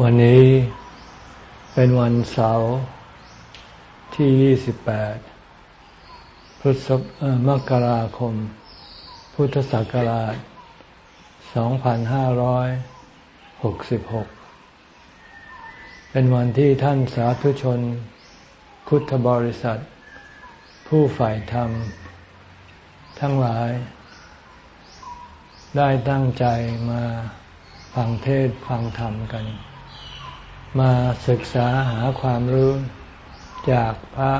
วันนี้เป็นวันเสาร์ที่ 28 พฤษภมกราคม พุทธศักราช 2566 เป็นวันที่ท่านสาธุชนพุทธบริษัท ผู้ฝ่ายธรรม ทั้งหลาย ได้ตั้งใจมาฟังเทศฟังธรรมกัน มาศึกษาหาความรู้จากพระ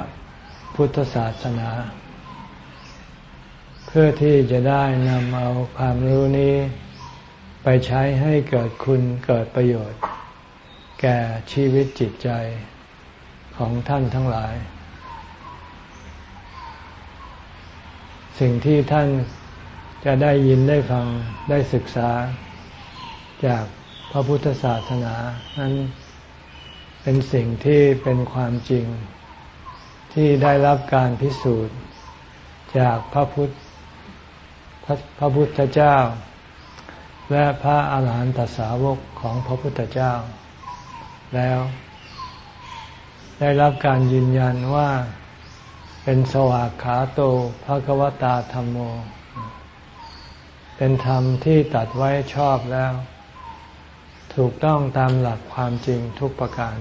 พุทธศาสนา เพื่อที่จะได้นำเอาความรู้นี้ ไปใช้ให้เกิดคุณเกิดประโยชน์ แก่ชีวิตจิตใจของท่านทั้งหลาย สิ่งที่ท่านจะได้ยินได้ฟังได้ศึกษา จากพระพุทธศาสนานั้น เป็นสิ่งที่เป็นความจริง ที่ได้รับการพิสูจน์ จากพระพุทธพระพระพุทธเจ้า และพระอาหารหันตสาวกของพระพุทธเจ้า แล้ว ได้รับการยืนยันว่าเป็นสวากขาโตภะกวตาธรรมโม เป็นธรรมที่ตัดไว้ชอบแล้ว ถูกต้องตามหลักความจริงทุกประการ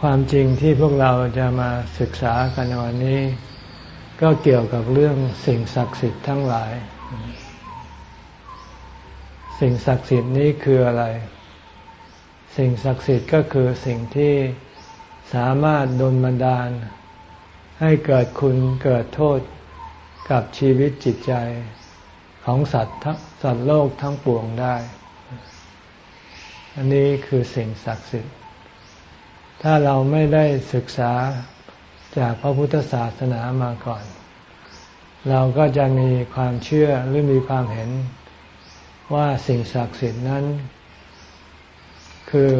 ความจริงที่พวกเราจะมาศึกษากันวันนี้ ก็เกี่ยวกับเรื่องสิ่งศักดิ์สิทธิ์ทั้งหลาย สิ่งศักดิ์สิทธิ์นี้คืออะไร สิ่งศักดิ์สิทธิ์ก็คือสิ่งที่สามารถดลบันดาล ให้เกิดคุณเกิดโทษกับชีวิตจิตใจ ของสัตว์สัตว์โลกทั้งปวงได้ อันนี้คือสิ่งศักดิ์สิทธิ์ ถ้าเราไม่ได้ศึกษาจากพระพุทธศาสนามาก่อน เราก็จะมีความเชื่อหรือมีความเห็นว่าสิ่งศักดิ์สิทธิ์นั้น คือ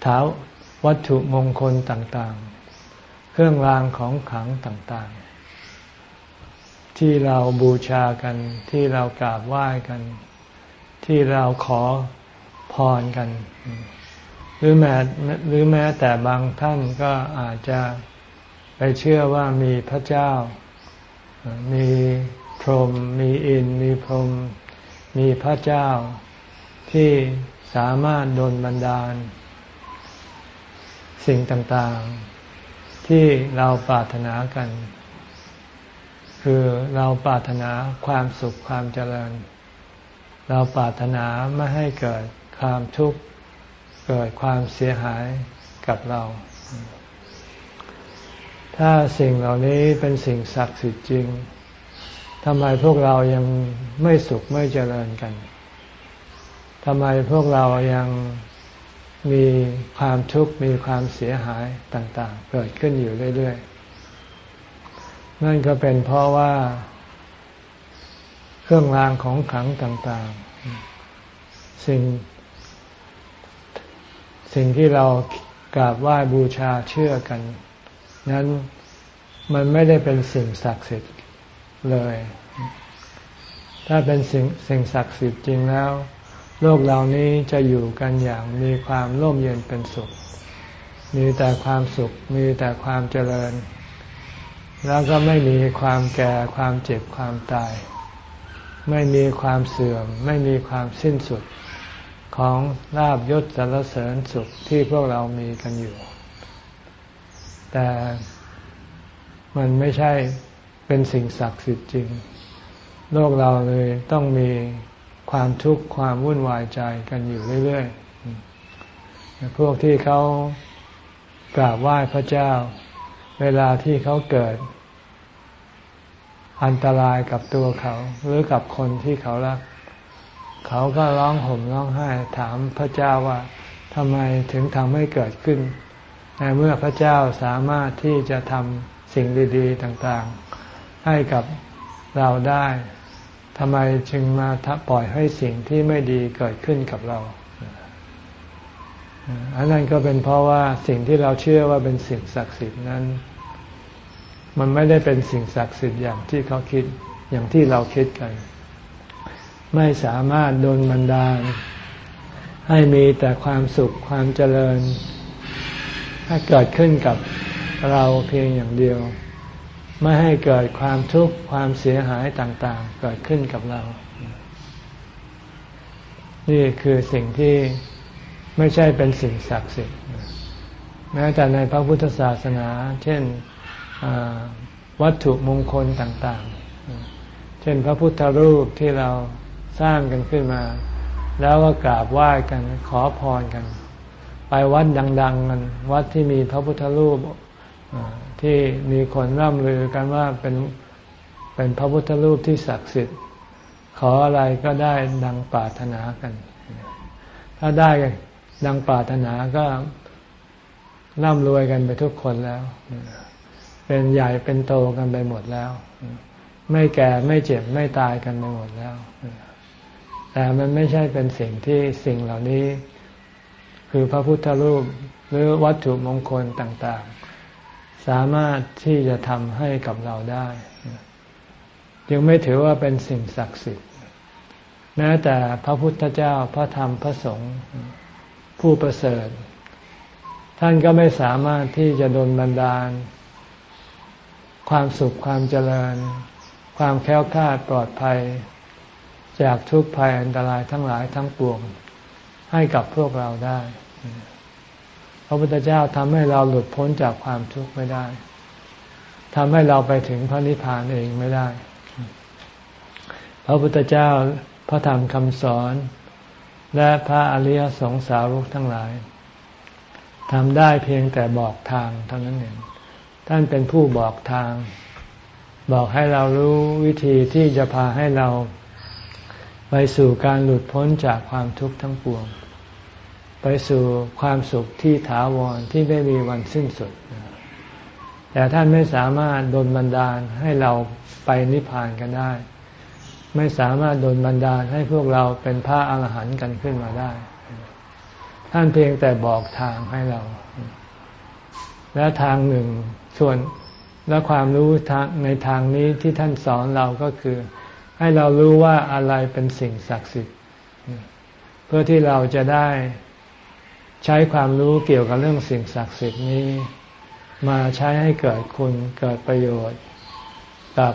เท้าวัตถุมงคลต่างๆ เครื่องรางของขลังต่างๆ ที่เราบูชากัน ที่เรากราบไหว้กัน ที่เราขอพรกัน หรือแม้หรือแม้แต่บางท่านก็อาจจะไปเชื่อว่ามีพระเจ้า มีพรหมมีอิน มีพรหมมีพระเจ้าที่สามารถดลบันดาล สิ่งต่างๆ ที่เราปรารถนากัน คือเราปรารถนาความสุขความเจริญ เราปรารถนาไม่ให้เกิดความทุกข์เกิดความเสียหายกับเรา ถ้าสิ่งเหล่านี้เป็นสิ่งศักดิ์สิทธิ์จริงทำไมพวกเรายังไม่สุขไม่เจริญกันทำไมพวกเรายังมีความทุกข์มีความเสียหายต่าง ๆ เกิดขึ้นอยู่เรื่อยๆ นั่นก็เป็นเพราะว่าเครื่องรางของขลังต่าง ๆ สิ่ง สิ่งที่เรากราบไหว้บูชาเชื่อกัน นั้นมันไม่ได้เป็นสิ่งศักดิ์สิทธิ์เลย ถ้าเป็นสิ่งสิ่งศักดิ์สิทธิ์จริงแล้ว โลกเหล่านี้จะอยู่กันอย่างมีความร่มเย็นเป็นสุข มีแต่ความสุข มีแต่ความเจริญ แล้วก็ไม่มีความแก่ความเจ็บความตาย ไม่มีความเสื่อม ไม่มีความสิ้นสุดของลาบยศสารเสริญสุขที่พวกเรามีกันอยู่ แต่มันไม่ใช่เป็นสิ่งศักดิ์สิทธิ์จริง โลกเราเลยต้องมีความทุกข์ความวุ่นวายใจกันอยู่เรื่อยๆ พวกที่เขากราบไหว้พระเจ้า เวลาที่เขาเกิด อันตรายกับตัวเขาหรือกับคนที่เขารัก เขาก็ร้องห่มร้องไห้ถามพระเจ้าว่าทำไมถึงทำให้เกิดขึ้นในเมื่อพระเจ้าสามารถที่จะทำสิ่งดี ๆ ต่างๆ ให้กับเราได้ทำไมจึงมาปล่อยให้สิ่งที่ไม่ดีเกิดขึ้นกับเรา อันนั้นก็เป็นเพราะว่าสิ่งที่เราเชื่อว่าเป็นสิ่งศักดิ์สิทธิ์นั้น มันไม่ได้เป็นสิ่งศักดิ์สิทธิ์อย่างที่เขาคิดอย่างที่เราคิดกัน ไม่สามารถโดนบันดาล ให้มีแต่ความสุขความเจริญให้เกิดขึ้นกับเราเพียงอย่างเดียว ไม่ให้เกิดความทุกข์ความเสียหายต่างๆ เกิดขึ้นกับเรา นี่คือสิ่งที่ ไม่ใช่เป็นสิ่งศักดิ์สิทธิ์แม้แต่ในพระพุทธศาสนา เช่นวัตถุมงคลต่างๆ เช่นพระพุทธรูปที่เราสร้างกันขึ้นมา แล้วก็กราบไหว้กันขอพรกัน ไปวัดดังๆกันวัดที่มีพระพุทธรูปที่มีคนร่ำลือกันว่าเป็นเป็นพระพุทธรูปที่ศักดิ์สิทธิ์ ขออะไรก็ได้ดังปรารถนากัน ถ้าได้ ดังปรารถนาก็ร่ำรวยกันไปทุกคนแล้ว เป็นใหญ่เป็นโตกันไปหมดแล้ว ไม่แก่ไม่เจ็บไม่ตายกันไปหมดแล้ว แต่มันไม่ใช่เป็นสิ่งที่สิ่งเหล่านี้ คือพระพุทธรูปหรือวัตถุมงคลต่างๆ สามารถที่จะทำให้กับเราได้ยังไม่ถือว่าเป็นสิ่งศักดิ์สิทธิ์แม้แต่พระพุทธเจ้าพระธรรมพระสงฆ์ ผู้ประเสริฐ ท่านก็ไม่สามารถที่จะดลบันดาล ความสุขความเจริญ ความแค้วคลาดปลอดภัย จากทุกภัยอันตรายทั้งหลายทั้งปวงให้กับพวกเราได้ พระพุทธเจ้าทำให้เราหลุดพ้นจากความทุกข์ไม่ได้ทำให้เราไปถึงพระนิพพานเองไม่ได้ พระพุทธเจ้าพระธรรมคำสอน และพระอริยสงสาวกทั้งหลายทำได้เพียงแต่บอกทางเท่านั้นเองท่านเป็นผู้บอกทาง บอกให้เรารู้วิธีที่จะพาให้เราไปสู่การหลุดพ้นจากความทุกข์ทั้งปวง ไปสู่ความสุขที่ถาวรที่ไม่มีวันสิ้นสุด แต่ท่านไม่สามารถดลบันดาลให้เราไปนิพพานกันได้ ไม่สามารถดลบันดาลให้พวกเราเป็นพระอาหารหันต์กันขึ้นมาได้ ท่านเพียงแต่บอกทางให้เรา และทางหนึ่งส่วนและความรู้ในทางนี้ที่ท่านสอนเราก็คือ ให้เรารู้ว่าอะไรเป็นสิ่งศักดิ์สิทธิ์ เพื่อที่เราจะได้ใช้ความรู้เกี่ยวกับเรื่องสิ่งศักดิ์สิทธิ์นี้ มาใช้ให้เกิดคุณเกิดประโยชน์ กับ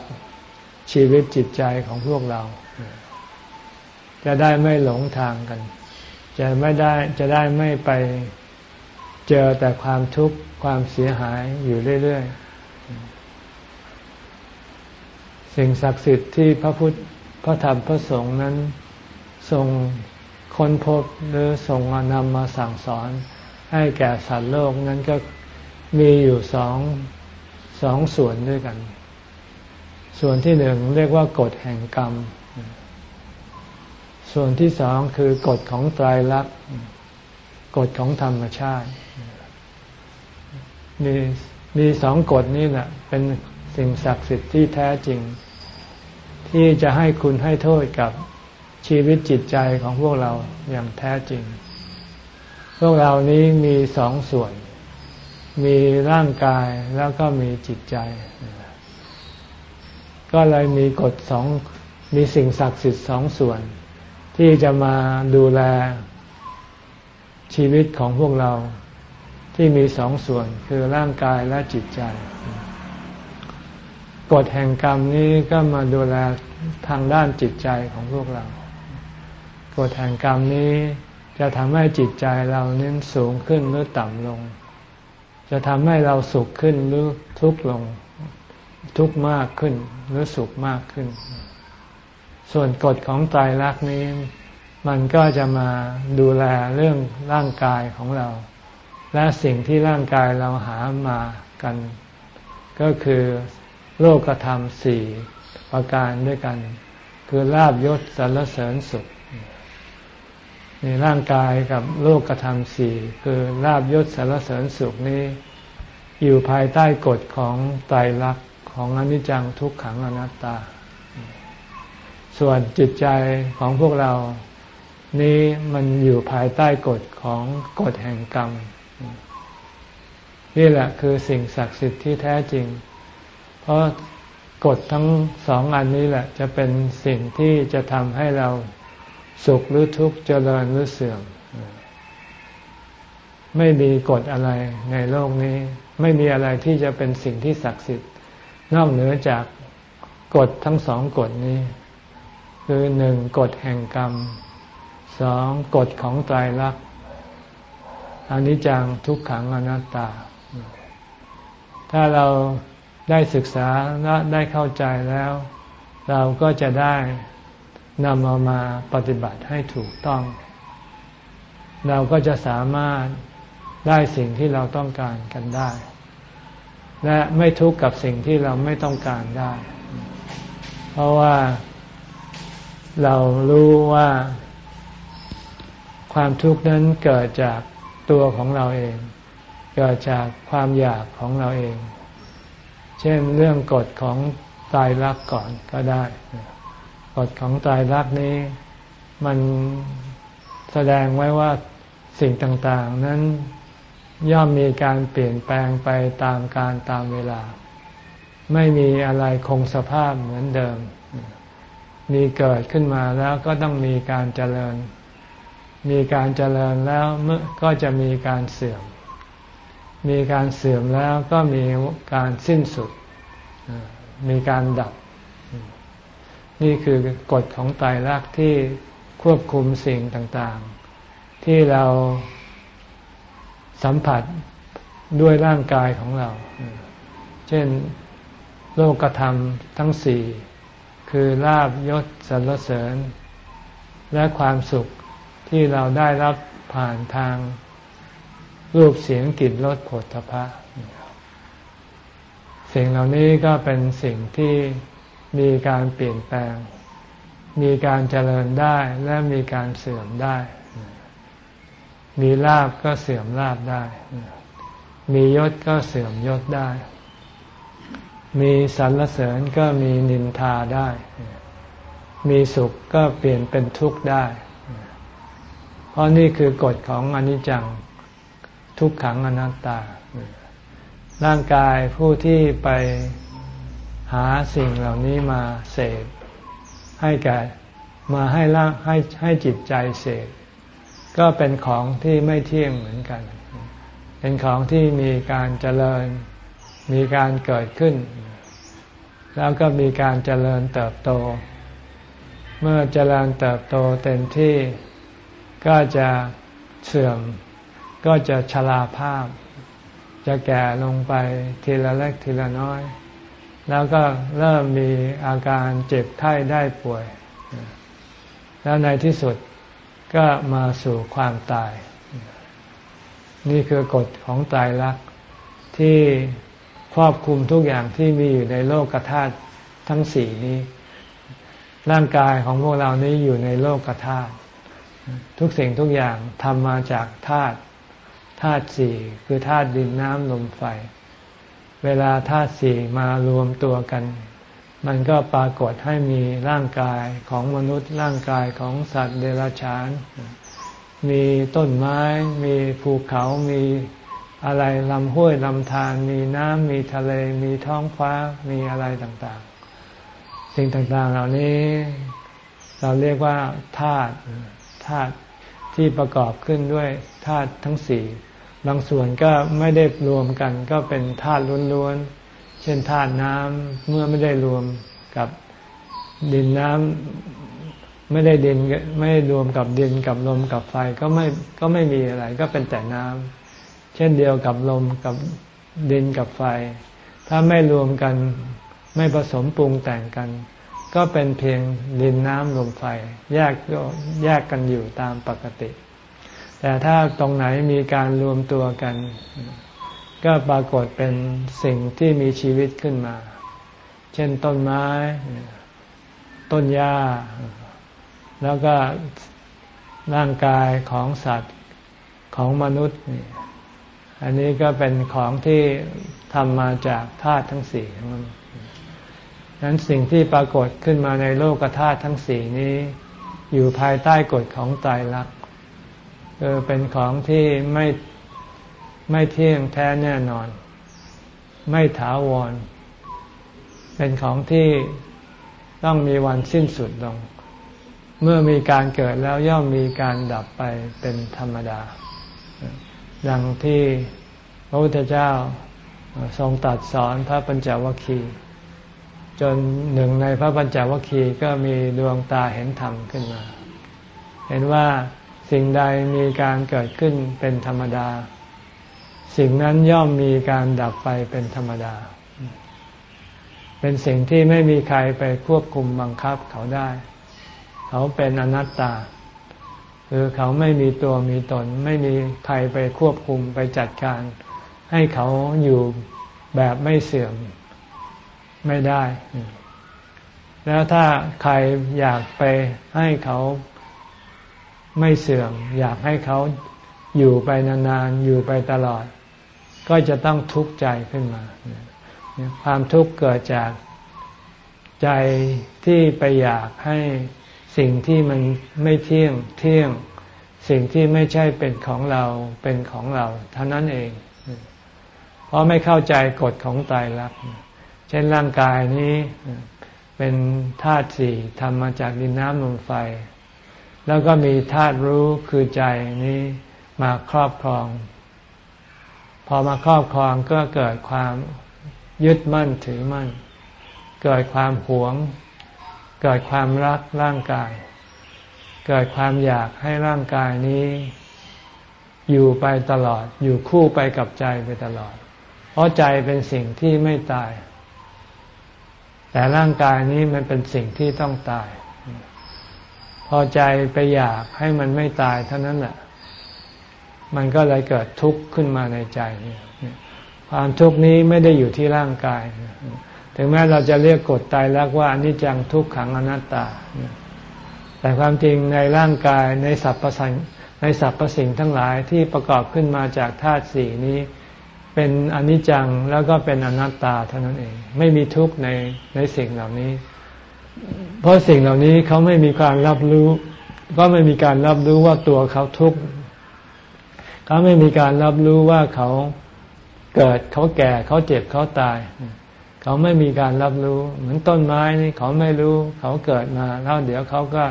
ชีวิตจิตใจของพวกเรา จะได้ไม่หลงทางกัน จะไม่ได้จะได้ไม่ไปเจอแต่ความทุกข์ความเสียหายอยู่เรื่อยๆ สิ่งศักดิ์สิทธิ์ที่พระพุทธพระธรรมพระสงฆ์นั้นทรงค้นพบหรือทรงนำมาสั่งสอนให้แก่สัตว์โลกนั้นก็มีอยู่สองสองส่วนด้วยกัน ส่วนที่หนึ่งเรียกว่ากฎแห่งกรรม ส่วนที่สองคือกฎของไตรลักษณ์กฎของธรรมชาติ มีมีสองกฎนี้แหละเป็นสิ่งศักดิ์สิทธิ์ที่แท้จริง ที่จะให้คุณให้โทษกับชีวิตจิตใจของพวกเราอย่างแท้จริง พวกเรานี้มีสองส่วน มีร่างกายแล้วก็มีจิตใจ ก็เลยมีกฎสองมีสิ่งศักดิ์สิทธิ์สองส่วน ที่จะมาดูแลชีวิตของพวกเราที่มีสองส่วนคือร่างกายและจิตใจ กฎแห่งกรรมนี้ก็มาดูแลทางด้านจิตใจของพวกเรา กฎแห่งกรรมนี้จะทำให้จิตใจเราเน้นสูงขึ้นหรือต่ำลง จะทำให้เราสุขขึ้นหรือทุกข์ลง ทุกข์มากขึ้น หรือสุขมากขึ้น ส่วนกฎของไตรลักนี้ มันก็จะมาดูแลเรื่องร่างกายของเรา และสิ่งที่ร่างกายเราหามากัน ก็คือโลกธรรมสี่ประการด้วยกัน คือลาบยศสรรเสริญสุขในร่างกายกับโลกธรรมสี่คือลาบยศสรรเสริญสุขนี้ อยู่ภายใต้กฎของไตรลักษณ์ ของอนิจจังทุกขังอนัตตา ส่วนจิตใจของพวกเรานี้มันอยู่ภายใต้กฎของกฎแห่งกรรม นี่แหละคือสิ่งศักดิ์สิทธิ์ที่แท้จริง เพราะกฎทั้งสองอันนี้แหละ จะเป็นสิ่งที่จะทำให้เราสุขหรือทุกข์เจริญหรือเสื่อม ไม่มีกฎอะไรในโลกนี้ ไม่มีอะไรที่จะเป็นสิ่งที่ศักดิ์สิทธิ์ นอกเหนือจากกฎทั้งสองกฎนี้ คือหนึ่งกฎแห่งกรรมสองกฎของไตรลักษณ์อนิจจังทุกขังอนัตตา ถ้าเราได้ศึกษาและได้เข้าใจแล้ว เราก็จะได้นำเอามาปฏิบัติให้ถูกต้อง เราก็จะสามารถได้สิ่งที่เราต้องการกันได้ และไม่ทุกข์กับสิ่งที่เราไม่ต้องการได้ เพราะว่าเรารู้ว่า ความทุกข์นั้นเกิดจากตัวของเราเอง เกิดจากความอยากของเราเอง เช่นเรื่องกฎของตายรักก่อนก็ได้กฎของตายรักนี้ มันแสดงไว้ว่าสิ่งต่างๆ นั้น ย่อมมีการเปลี่ยนแปลงไปตามการตามเวลา ไม่มีอะไรคงสภาพเหมือนเดิม มีเกิดขึ้นมาแล้วก็ต้องมีการเจริญ มีการเจริญแล้วเมื่อก็จะมีการเสื่อม มีการเสื่อมแล้วก็มีการสิ้นสุด มีการดับ นี่คือกฎของไตรลักษณ์ที่ควบคุมสิ่งต่างๆ ที่เรา สัมผัสด้วยร่างกายของเรา เช่นโลกธรรมทั้งสี่คือลาบยศสรรเสริญ และความสุขที่เราได้รับผ่านทางรูปเสียงกลิ่นรสผลทพะสิ่งเหล่านี้ก็เป็นสิ่งที่มีการเปลี่ยนแปลง มีการเจริญได้และมีการเสื่อมได้ มีลาบก็เสื่อมลาบได้ มียศก็เสื่อมยศได้ มีสรรเสริญก็มีนินทาได้ มีสุขก็เปลี่ยนเป็นทุกข์ได้ เพราะนี่คือกฎของอนิจจังทุกขังอนัตตา ร่างกายผู้ที่ไปหาสิ่งเหล่านี้มาเสพให้แก่มาให้ร่างให้ให้จิตใจเสพ ก็เป็นของที่ไม่เที่ยงเหมือนกัน เป็นของที่มีการเจริญ มีการเกิดขึ้น แล้วก็มีการเจริญเติบโต เมื่อเจริญเติบโตเต็มที่ก็จะเสื่อม ก็จะชราภาพ จะแก่ลงไปทีละเล็กทีละน้อย แล้วก็เริ่มมีอาการเจ็บไข้ได้ป่วย แล้วในที่สุด ก็มาสู่ความตาย นี่คือกฎของตายรักที่ครอบคุมทุกอย่างที่มีอยู่ในโลกธาตุทั้งสี่นี้ ร่างกายของพวกเรานี้อยู่ในโลกธาตุทุกสิ่งทุกอย่างทำมาจากธาตุธาตุสี่คือธาตุดินน้ำลมไฟ เวลาธาตุสี่มารวมตัวกัน มันก็ปรากฏให้มีร่างกายของมนุษย์ร่างกายของสัตว์เดรัจฉาน มีต้นไม้ มีภูเขามีอะไรลำห้วยลำธารมีน้ำมีทะเล มีท้องฟ้ามีอะไรต่างๆ สิ่งต่างๆเหล่านี้ เราเรียกว่าธาตุธาตุที่ประกอบขึ้นด้วยธาตุทั้งสี่ บางส่วนก็ไม่ได้รวมกันก็เป็นธาตุล้วนๆ เช่นธาตุน้ำเมื่อไม่ได้รวมกับดินน้ำไม่ได้ดินไม่ได้รวมกับดินกับลมกับไฟก็ไม่ก็ไม่มีอะไร ก็เป็นแต่น้ำเช่นเดียวกับลมกับดินกับไฟ ถ้าไม่รวมกันไม่ผสมปรุงแต่งกัน ก็เป็นเพียงดินน้ำลมไฟ แยกแยกกันอยู่ตามปกติ แต่ถ้าตรงไหนมีการรวมตัวกัน ก็ปรากฏเป็นสิ่งที่มีชีวิตขึ้นมา เช่นต้นไม้ ต้นหญ้า แล้วก็ร่างกายของสัตว์ของมนุษย์ อันนี้ก็เป็นของที่ทำมาจากธาตุทั้งสี่ของนนั้นสิ่งที่ปรากฏขึ้นมาในโลกธาตุทั้งสี่นี้ อยู่ภายใต้กฎของตายรักคือเป็นของที่ไม่ ไม่เที่ยงแท้แน่นอน ไม่ถาวร เป็นของที่ต้องมีวันสิ้นสุดลง เมื่อมีการเกิดแล้วย่อมมีการดับไปเป็นธรรมดา ดังที่พระพุทธเจ้าทรงตัดสอนพระปัญจวัคคีย์จนหนึ่งในพระปัญจวัคคีย์ก็มีดวงตาเห็นธรรมขึ้นมา เห็นว่าสิ่งใดมีการเกิดขึ้นเป็นธรรมดา สิ่งนั้นย่อมมีการดับไปเป็นธรรมดา เป็นสิ่งที่ไม่มีใครไปควบคุมบังคับเขาได้ เขาเป็นอนัตตา คือเขาไม่มีตัวมีตน ไม่มีใครไปควบคุมไปจัดการ ให้เขาอยู่แบบไม่เสื่อมไม่ได้ แล้วถ้าใครอยากไปให้เขาไม่เสื่อม อยากให้เขาอยู่ไปนานๆ อยู่ไปตลอด ก็จะต้องทุกข์ใจขึ้นมา ความทุกข์เกิดจากใจที่ไปอยากให้สิ่งที่มันไม่เที่ยงเที่ยง สิ่งที่ไม่ใช่เป็นของเราเป็นของเราเท่านั้นเอง เพราะไม่เข้าใจกฎของตายรักเช่นร่างกายนี้เป็นธาตุสี่ทำมาจากดินน้ำลมไฟ แล้วก็มีธาตุรู้คือใจนี้มาครอบครอง พอมาครอบครองก็เกิดความยึดมั่นถือมั่น เกิดความหวง เกิดความรักร่างกาย เกิดความอยากให้ร่างกายนี้ อยู่ไปตลอด อยู่คู่ไปกับใจไปตลอด เพราะใจเป็นสิ่งที่ไม่ตาย แต่ร่างกายนี้มันเป็นสิ่งที่ต้องตาย พอใจไปอยากให้มันไม่ตายเท่านั้นแหละ มันก็เลยเกิดทุกข์ขึ้นมาในใจ ความทุกข์นี้ไม่ได้อยู่ที่ร่างกาย ถึงแม้เราจะเรียกกฎตายแล้วว่าอนิจจังทุกขังอนัตตา แต่ความจริงในร่างกายในสรรพสิ่งในสรรพสิ่งทั้งหลายที่ประกอบขึ้นมาจากธาตุสี่นี้ เป็นอนิจจังแล้วก็เป็นอนัตตาเท่านั้นเอง ไม่มีทุกข์ในในสิ่งเหล่านี้ เพราะสิ่งเหล่านี้เขาไม่มีการรับรู้ ก็ไม่มีการรับรู้ว่าตัวเขาทุกข์ เขาไม่มีการรับรู้ว่าเขาเกิดเขาแก่เขาเจ็บเขาตาย เขาไม่มีการรับรู้ เหมือนต้นไม้นี่เขาไม่รู้ เขาเกิดมา แล้วเดี๋ยวเขาก็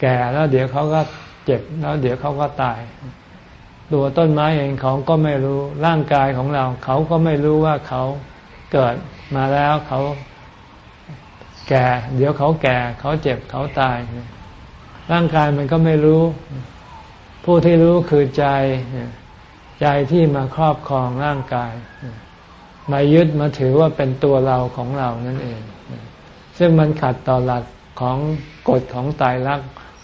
แก่แล้วเดี๋ยวเขาก็เจ็บแล้วเดี๋ยวเขาก็ตาย ตัวต้นไม้เองเขาก็ไม่รู้ร่างกายของเรา เขาก็ไม่รู้ว่าเขาเกิดมาแล้วเขาแก่ เดี๋ยวเขาแก่ เขาเจ็บเขาตาย ร่างกายมันก็ไม่รู้ ผู้ที่รู้คือใจ ใจที่มาครอบครองร่างกาย มายึดมาถือว่าเป็นตัวเราของเรานั่นเอง ซึ่งมันขัดต่อหลักของกฎของตายรัก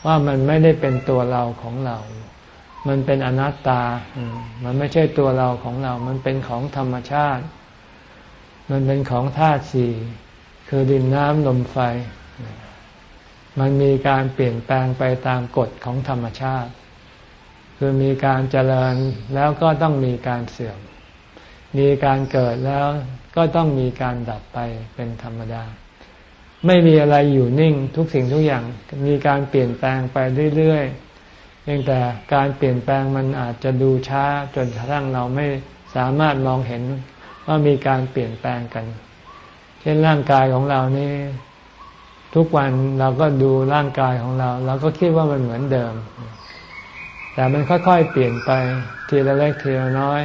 ว่ามันไม่ได้เป็นตัวเราของเรา มันเป็นอนัตตา มันไม่ใช่ตัวเราของเรา มันเป็นของธรรมชาติ มันเป็นของธาตุสี่ คือดินน้ำลมไฟ มันมีการเปลี่ยนแปลงไปตามกฎของธรรมชาติ คือมีการเจริญแล้วก็ต้องมีการเสื่อม มีการเกิดแล้วก็ต้องมีการดับไปเป็นธรรมดา ไม่มีอะไรอยู่นิ่งทุกสิ่งทุกอย่างมีการเปลี่ยนแปลงไปเรื่อยๆเพียงแต่การเปลี่ยนแปลงมันอาจจะดูช้าจนกระทั่งเราไม่สามารถมองเห็นว่ามีการเปลี่ยนแปลงกัน เช่นร่างกายของเรานี่ทุกวันเราก็ดูร่างกายของเรา เราก็คิดว่ามันเหมือนเดิม แต่มันค่อยๆเปลี่ยนไปทีละเล็กทีละน้อย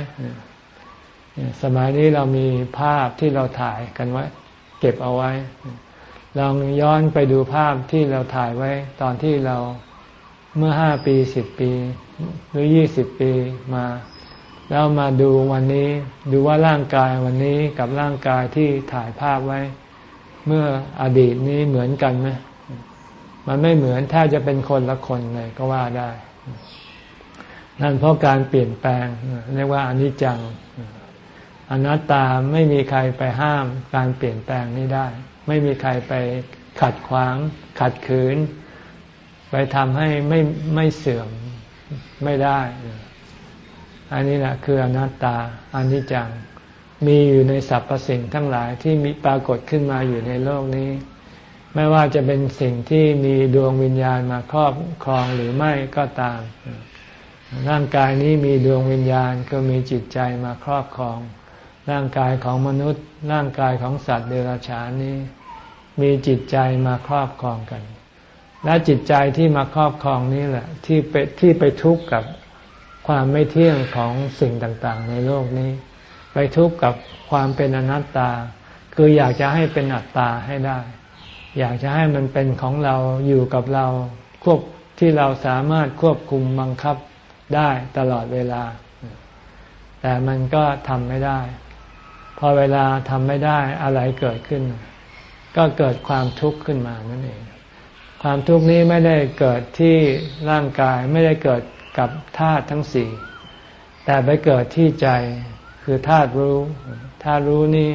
สมัยนี้เรามีภาพที่เราถ่ายกันไว้ เก็บเอาไว้ ลองย้อนไปดูภาพที่เราถ่ายไว้ ตอนที่เราเมื่อห้าปีสิบปี หรือยี่สิบปีมา แล้วมาดูวันนี้ ดูว่าร่างกายวันนี้กับร่างกายที่ถ่ายภาพไว้ เมื่ออดีตนี้เหมือนกันไหมมันไม่เหมือนถ้าจะเป็นคนละคนเลยก็ว่าได้ นั่นเพราะการเปลี่ยนแปลงเรียกว่าอนิจจัง อนัตตาไม่มีใครไปห้ามการเปลี่ยนแปลงนี้ได้ ไม่มีใครไปขัดขวาง ขัดขืน ไปทำให้ไม่ไม่เสื่อมไม่ได้ อันนี้แหละคืออนัตตาอนิจจัง มีอยู่ในสรรพสิ่งทั้งหลายที่มีปรากฏขึ้นมาอยู่ในโลกนี้ ไม่ว่าจะเป็นสิ่งที่มีดวงวิญญาณมาครอบครองหรือไม่ก็ตาม ร่างกายนี้มีดวงวิญญาณก็มีจิตใจมาครอบครอง ร่างกายของมนุษย์ ร่างกายของสัตว์เดรัจฉานนี้ มีจิตใจมาครอบครองกัน และจิตใจที่มาครอบครองนี้แหละ ที่ไปที่ไปทุกข์กับความไม่เที่ยงของสิ่งต่างๆ ในโลกนี้ ไปทุกข์กับความเป็นอนัตตา คืออยากจะให้เป็นอัตตาให้ได้ อยากจะให้มันเป็นของเราอยู่กับเราควบที่เราสามารถควบคุมบังคับ ได้ตลอดเวลา แต่มันก็ทำไม่ได้ พอเวลาทำไม่ได้อะไรเกิดขึ้น ก็เกิดความทุกข์ขึ้นมานั่นเอง ความทุกข์นี้ไม่ได้เกิดที่ร่างกายไม่ได้เกิดกับธาตุทั้งสี่ แต่ไปเกิดที่ใจคือธาตุรู้ธาตุรู้นี่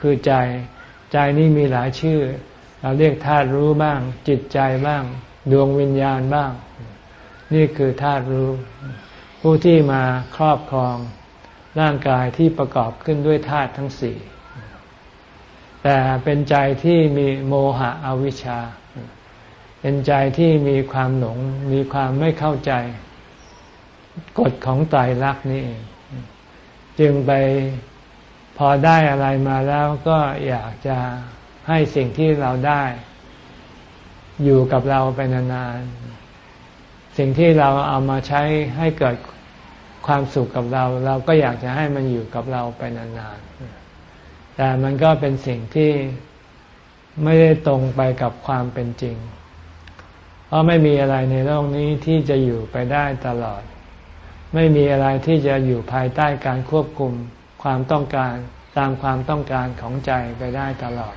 คือใจ ใจนี่มีหลายชื่อ เราเรียกธาตุรู้บ้าง จิตใจบ้าง ดวงวิญญาณบ้าง นี่คือธาตุรู้ ผู้ที่มาครอบครองร่างกายที่ประกอบขึ้นด้วยธาตุทั้งสี่แต่เป็นใจที่มีโมหะอวิชชา เป็นใจที่มีความหลงมีความไม่เข้าใจ กฎของไตรลักษณ์นี่เองจึงไปพอได้อะไรมาแล้วก็อยากจะให้สิ่งที่เราได้ อยู่กับเราไปนานๆ สิ่งที่เราเอามาใช้ให้เกิดความสุขกับเรา เราก็อยากจะให้มันอยู่กับเราไปนานๆ แต่มันก็เป็นสิ่งที่ไม่ได้ตรงไปกับความเป็นจริง เพราะไม่มีอะไรในโลกนี้ที่จะอยู่ไปได้ตลอด ไม่มีอะไรที่จะอยู่ภายใต้การควบคุมความต้องการตามความต้องการของใจไปได้ตลอด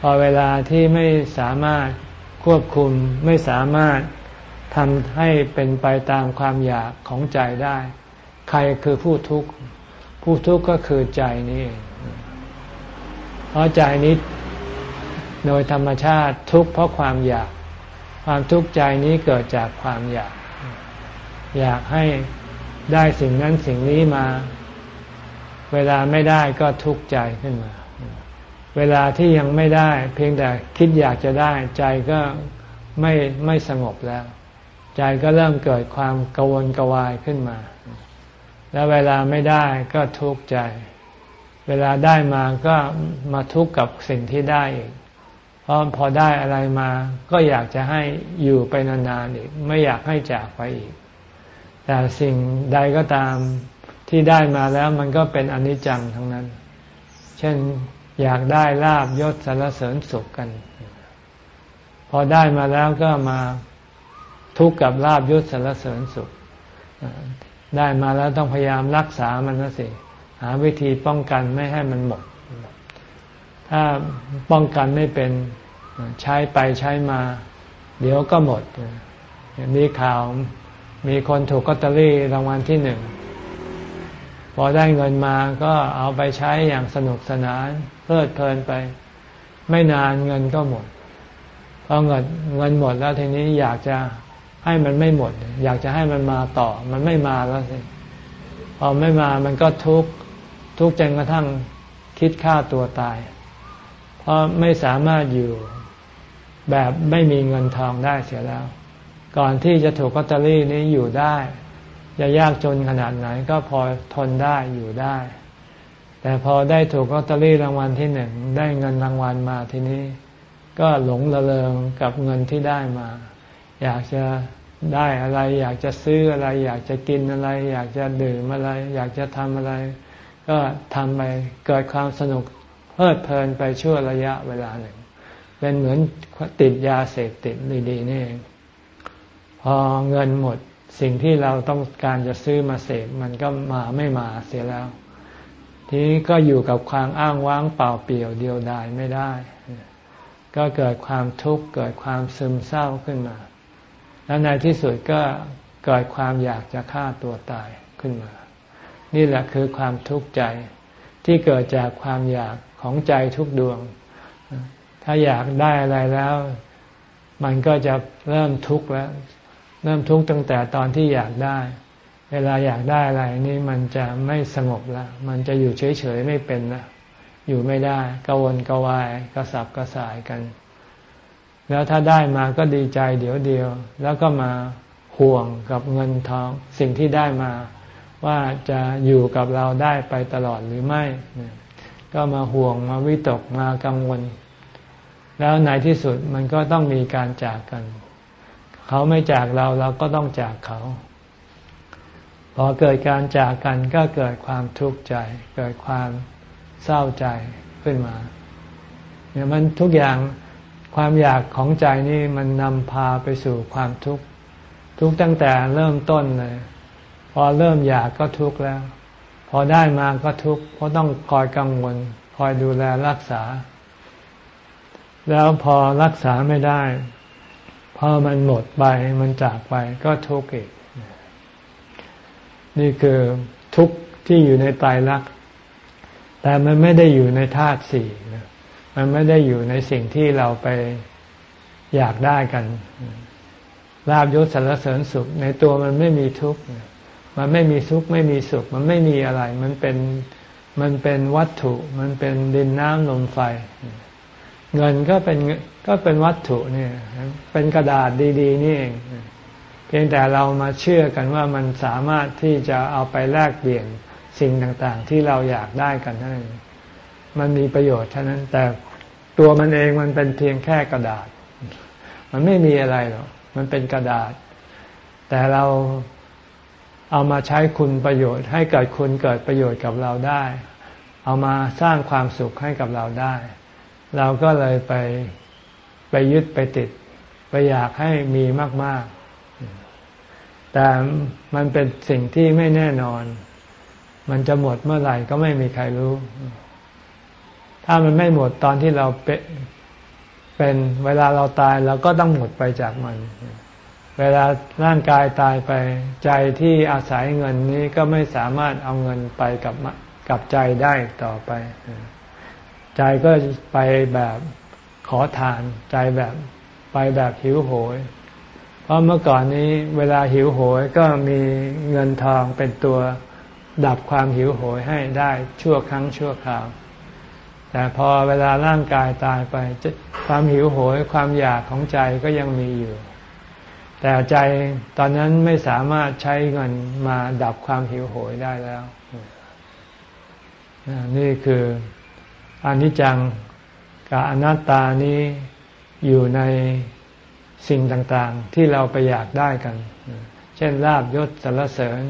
พอเวลาที่ไม่สามารถควบคุมไม่สามารถ ทำให้เป็นไปตามความอยากของใจได้ ใครคือผู้ทุกข์ ผู้ทุกข์ก็คือใจนี้เพราะใจนี้โดยธรรมชาติทุกข์เพราะความอยาก ความทุกข์ใจนี้เกิดจากความอยาก อยากให้ได้สิ่งนั้นสิ่งนี้มา เวลาไม่ได้ก็ทุกข์ใจขึ้นมา เวลาที่ยังไม่ได้ เพียงแต่คิดอยากจะได้ใจก็ไม่ไม่สงบแล้ว ใจก็เริ่มเกิดความกวนกวายขึ้นมา แล้วเวลาไม่ได้ก็ทุกข์ใจ เวลาได้มาก็มาทุกข์กับสิ่งที่ได้อีกเพราะพอได้อะไรมาก็อยากจะให้อยู่ไปนานๆอีก ไม่อยากให้จากไปอีก แต่สิ่งใดก็ตามที่ได้มาแล้วมันก็เป็นอนิจจังทั้งนั้น เช่นอยากได้ลาบยศสารเสริญสุขกัน พอได้มาแล้วก็มา ทุกข์กับลาบยศสารเสริญสุข ได้มาแล้วต้องพยายามรักษามันนะสิ หาวิธีป้องกันไม่ให้มันหมด ถ้าป้องกันไม่เป็นใช้ไปใช้มา เดี๋ยวก็หมดมีข่าวมีคนถูกกอตเตอรี่รางวัลที่หนึ่งพอได้เงินมาก็เอาไปใช้อย่างสนุกสนานเพลิดเพลินไป ไม่นานเงินก็หมดพอเงินเงินหมดแล้วทีนี้อยากจะ ให้มันไม่หมด อยากจะให้มันมาต่อ มันไม่มาแล้วสิพอไม่มามันก็ทุกข์ทุกข์จนกระทั่งคิดฆ่าตัวตาย เพราะไม่สามารถอยู่แบบไม่มีเงินทองได้เสียแล้ว ก่อนที่จะถูกลอตเตอรี่นี้อยู่ได้จะยากจนขนาดไหนก็พอทนได้อยู่ได้ แต่พอได้ถูกลอตเตอรี่รางวัลที่หนึ่งได้เงินรางวัลมาทีนี้ ก็หลงระเริงกับเงินที่ได้มา อยากจะได้อะไร อยากจะซื้ออะไร อยากจะกินอะไร อยากจะดื่มอะไร อยากจะทำอะไร ก็ทำไปเกิดความสนุกเพลิดเพลินไปชั่วระยะเวลาหนึ่ง เป็นเหมือนติดยาเสพติดดีๆนี่เองพอเงินหมดสิ่งที่เราต้องการจะซื้อมาเสพมันก็มาไม่มาเสียแล้ว ทีนี้ก็อยู่กับความอ้างว้างเปล่าเปลี่ยวเดียวดายไม่ได้ ก็เกิดความทุกข์เกิดความซึมเศร้าขึ้นมา แล้วในที่สุดก็เกิดความอยากจะฆ่าตัวตายขึ้นมา นี่แหละคือความทุกข์ใจที่เกิดจากความอยากของใจทุกดวง ถ้าอยากได้อะไรแล้ว มันก็จะเริ่มทุกข์แล้ว เริ่มทุกข์ตั้งแต่ตอนที่อยากได้ เวลาอยากได้อะไรนี่มันจะไม่สงบละมันจะอยู่เฉยๆไม่เป็นละอยู่ไม่ได้กวนกวายกระสับกระส่ายกัน แล้วถ้าได้มาก็ดีใจเดี๋ยวเดียว แล้วก็มาห่วงกับเงินทองสิ่งที่ได้มา ว่าจะอยู่กับเราได้ไปตลอดหรือไม่ ก็มาห่วงมาวิตกมากังวล แล้วในที่สุดมันก็ต้องมีการจากกัน เขาไม่จากเราเราก็ต้องจากเขา พอเกิดการจากกันก็เกิดความทุกข์ใจ เกิดความเศร้าใจขึ้นมาเนี่ยมันทุกอย่าง ความอยากของใจนี่มันนำพาไปสู่ความทุกข์ทุกตั้งแต่เริ่มต้นเลย พอเริ่มอยากก็ทุกข์แล้ว พอได้มาก็ทุกข์เพราะต้องคอยกังวล คอยดูแลรักษา แล้วพอรักษาไม่ได้ พอมันหมดไปมันจากไปก็ทุกข์อีก นี่คือทุกข์ที่อยู่ในตายรัก แต่มันไม่ได้อยู่ในธาตุสี่ มันไม่ได้อยู่ในสิ่งที่เราไปอยากได้กันลาบยศสารเสริญสุข ในตัวมันไม่มีทุกข์มันไม่มีทุกข์ไม่มีสุข มันไม่มีอะไร มันเป็นมันเป็นวัตถุ มันเป็นดินน้ำลมไฟ เงินก็เป็นก็เป็นวัตถุเนี่ย เป็นกระดาษดีๆนี่เองเพียงแต่เรามาเชื่อกันว่ามันสามารถที่จะเอาไปแลกเปลี่ยนสิ่งต่างๆ ที่เราอยากได้กันนั่น มันมีประโยชน์เท่านั้น แต่ตัวมันเองมันเป็นเพียงแค่กระดาษ มันไม่มีอะไรหรอกมันเป็นกระดาษ แต่เราเอามาใช้คุณประโยชน์ ให้เกิดคุณเกิดประโยชน์กับเราได้ เอามาสร้างความสุขให้กับเราได้ เราก็เลยไปไปยึดไปติด ไปอยากให้มีมาก ๆ แต่มันเป็นสิ่งที่ไม่แน่นอน มันจะหมดเมื่อไหร่ก็ไม่มีใครรู้ ถ้ามันไม่หมดตอนที่เราเป็นเปนเวลาเราตายเราก็ต้องหมดไปจากมัน เวลาร่างกายตายไปใจที่อาศัยเงินนี้ก็ไม่สามารถเอาเงินไปกับกับใจได้ต่อไป ใจก็ไปแบบขอทานใจแบบไปแบบหิวโหย เพราะเมื่อก่อนนี้เวลาหิวโหยก็มีเงินทองเป็นตัวดับความหิวโหยให้ได้ชั่วครั้งชั่วคราว แต่พอเวลาร่างกายตายไป ความหิวโหยความอยากของใจก็ยังมีอยู่ แต่ใจตอนนั้นไม่สามารถใช้เงินมาดับความหิวโหยได้แล้ว นี่คืออนิจจังกับอนัตตานี้อยู่ในสิ่งต่างๆ ที่เราไปอยากได้กัน เช่นลาบยศสรรเสริญ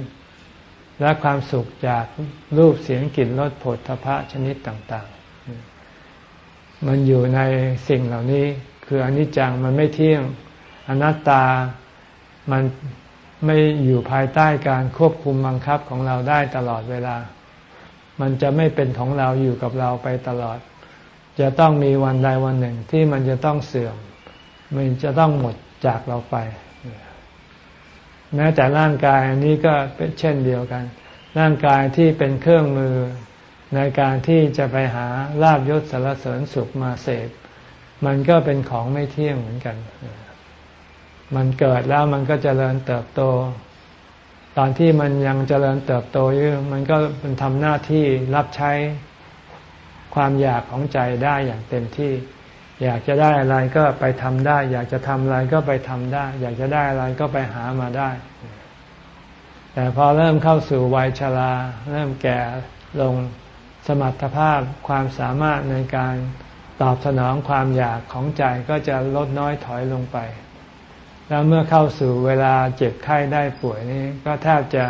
และความสุขจากรูปเสียงกลิ่นรสผลทพะชนิดต่าง มันอยู่ในสิ่งเหล่านี้ คืออนิจจังมันไม่เที่ยงอนัตตามันไม่อยู่ภายใต้การควบคุมบังคับของเราได้ตลอดเวลา มันจะไม่เป็นของเราอยู่กับเราไปตลอด จะต้องมีวันใดวันหนึ่งที่มันจะต้องเสื่อม มันจะต้องหมดจากเราไป แม้แต่ร่างกายอันนี้ก็เป็นเช่นเดียวกัน ร่างกายที่เป็นเครื่องมือ ในการที่จะไปหาลาบยศสารเสริญสุขมาเสพ มันก็เป็นของไม่เที่ยงเหมือนกัน มันเกิดแล้วมันก็จเจริญเติบโต ตอนที่มันยังเจริญเติบโตอยู่มันก็เป็นทำหน้าที่รับใช้ความอยากของใจได้อย่างเต็มที่ อยากจะได้อะไรก็ไปทำได้ อยากจะทำอะไรก็ไปทำได้ อยากจะได้อะไรก็ไปหามาได้ แต่พอเริ่มเข้าสู่วัยชราเริ่มแก่ลง สมรรถภาพความสามารถในการตอบสนองความอยากของใจก็จะลดน้อยถอยลงไป แล้วเมื่อเข้าสู่เวลาเจ็บไข้ได้ป่วยนี้ ก็แทบจะ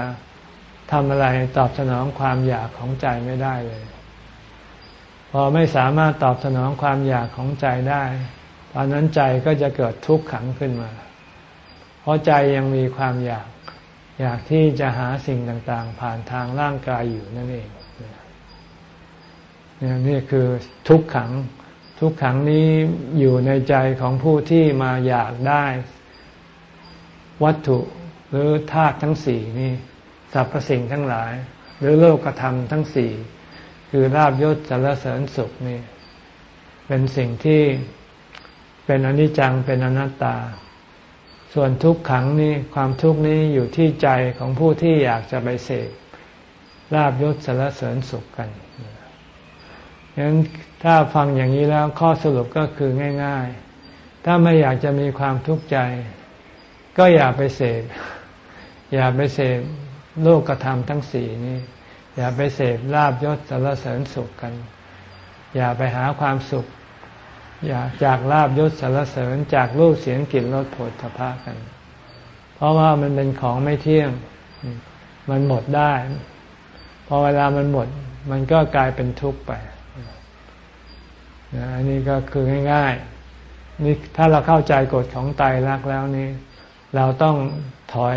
ทำอะไรตอบสนองความอยากของใจไม่ได้เลย พอไม่สามารถตอบสนองความอยากของใจได้ ตอนนั้นใจก็จะเกิดทุกข์ขังขึ้นมา เพราะใจยังมีความอยาก อยากที่จะหาสิ่งต่างๆ ผ่านทางร่างกายอยู่นั่นเอง นี่คือทุกขัง ทุกขังนี้อยู่ในใจของผู้ที่มาอยากได้ วัตถุหรือธาตุทั้งสี่นี่สรรพสิ่งทั้งหลาย หรือโลกธรรมทั้งสี่คือราบยศสารเสริญสุขนี่เป็นสิ่งที่เป็นอนิจจังเป็นอนัตตา ส่วนทุกขังนี้ความทุกข์นี้อยู่ที่ใจของผู้ที่อยากจะไปเสกลาบยศสารเสริญสุขกัน ฉะนั้นถ้าฟังอย่างนี้แล้วข้อสรุปก็คือง่าย ๆ ถ้าไม่อยากจะมีความทุกข์ใจ ก็อย่าไปเสพอย่าไปเสพโลกธรรมทั้งสี่นี้ อย่าไปเสพลาบยศสารเสริญสุขกัน อย่าไปหาความสุข อย่าจากลาบยศสารเสริญจากรูปเสียงกลิ่นรสผลทพะกัน เพราะว่ามันเป็นของไม่เที่ยง มันหมดได้ พอเวลามันหมด มันก็กลายเป็นทุกข์ไป อันนี้ก็คือง่ายๆนี่ถ้าเราเข้าใจกฎของไตรักแล้วนี่ เราต้องถอย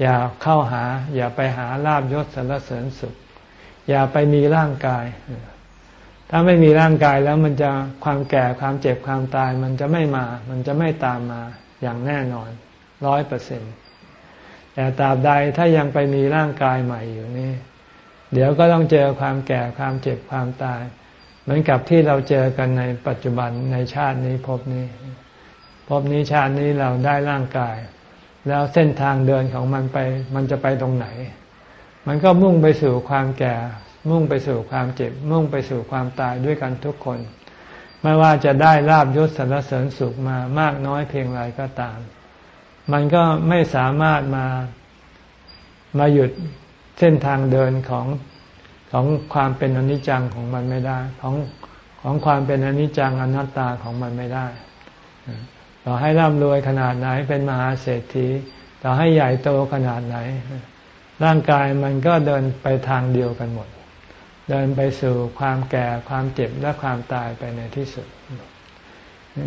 อย่าเข้าหา อย่าไปหาลาบยศสรรเสริญสุข อย่าไปมีร่างกาย ถ้าไม่มีร่างกายแล้วมันจะความแก่ความเจ็บความตาย มันจะไม่มา มันจะไม่ตามมาอย่างแน่นอนร้อยเปอร์เซ็นต์แต่ตราบใดถ้ายังไปมีร่างกายใหม่อยู่นี่ เดี๋ยวก็ต้องเจอความแก่ความเจ็บความตาย เหมือนกับที่เราเจอกันในปัจจุบันในชาตินี้พบนี้ พบนี้ชาตินี้เราได้ร่างกาย แล้วเส้นทางเดินของมันไป มันจะไปตรงไหน มันก็มุ่งไปสู่ความแก่ มุ่งไปสู่ความเจ็บ มุ่งไปสู่ความตายด้วยกันทุกคน ไม่ว่าจะได้ลาบยศสรรเสริญสุขมามากน้อยเพียงไรก็ตาม มันก็ไม่สามารถมามาหยุดเส้นทางเดินของ ของความเป็นอนิจจังของมันไม่ได้ ของของความเป็นอนิจจังอนัตตาของมันไม่ได้ต่อให้ร่ำรวยขนาดไหนเป็นมหาเศรษฐี ต่อให้ใหญ่โตขนาดไหน ร่างกายมันก็เดินไปทางเดียวกันหมด เดินไปสู่ความแก่ความเจ็บและความตายไปในที่สุด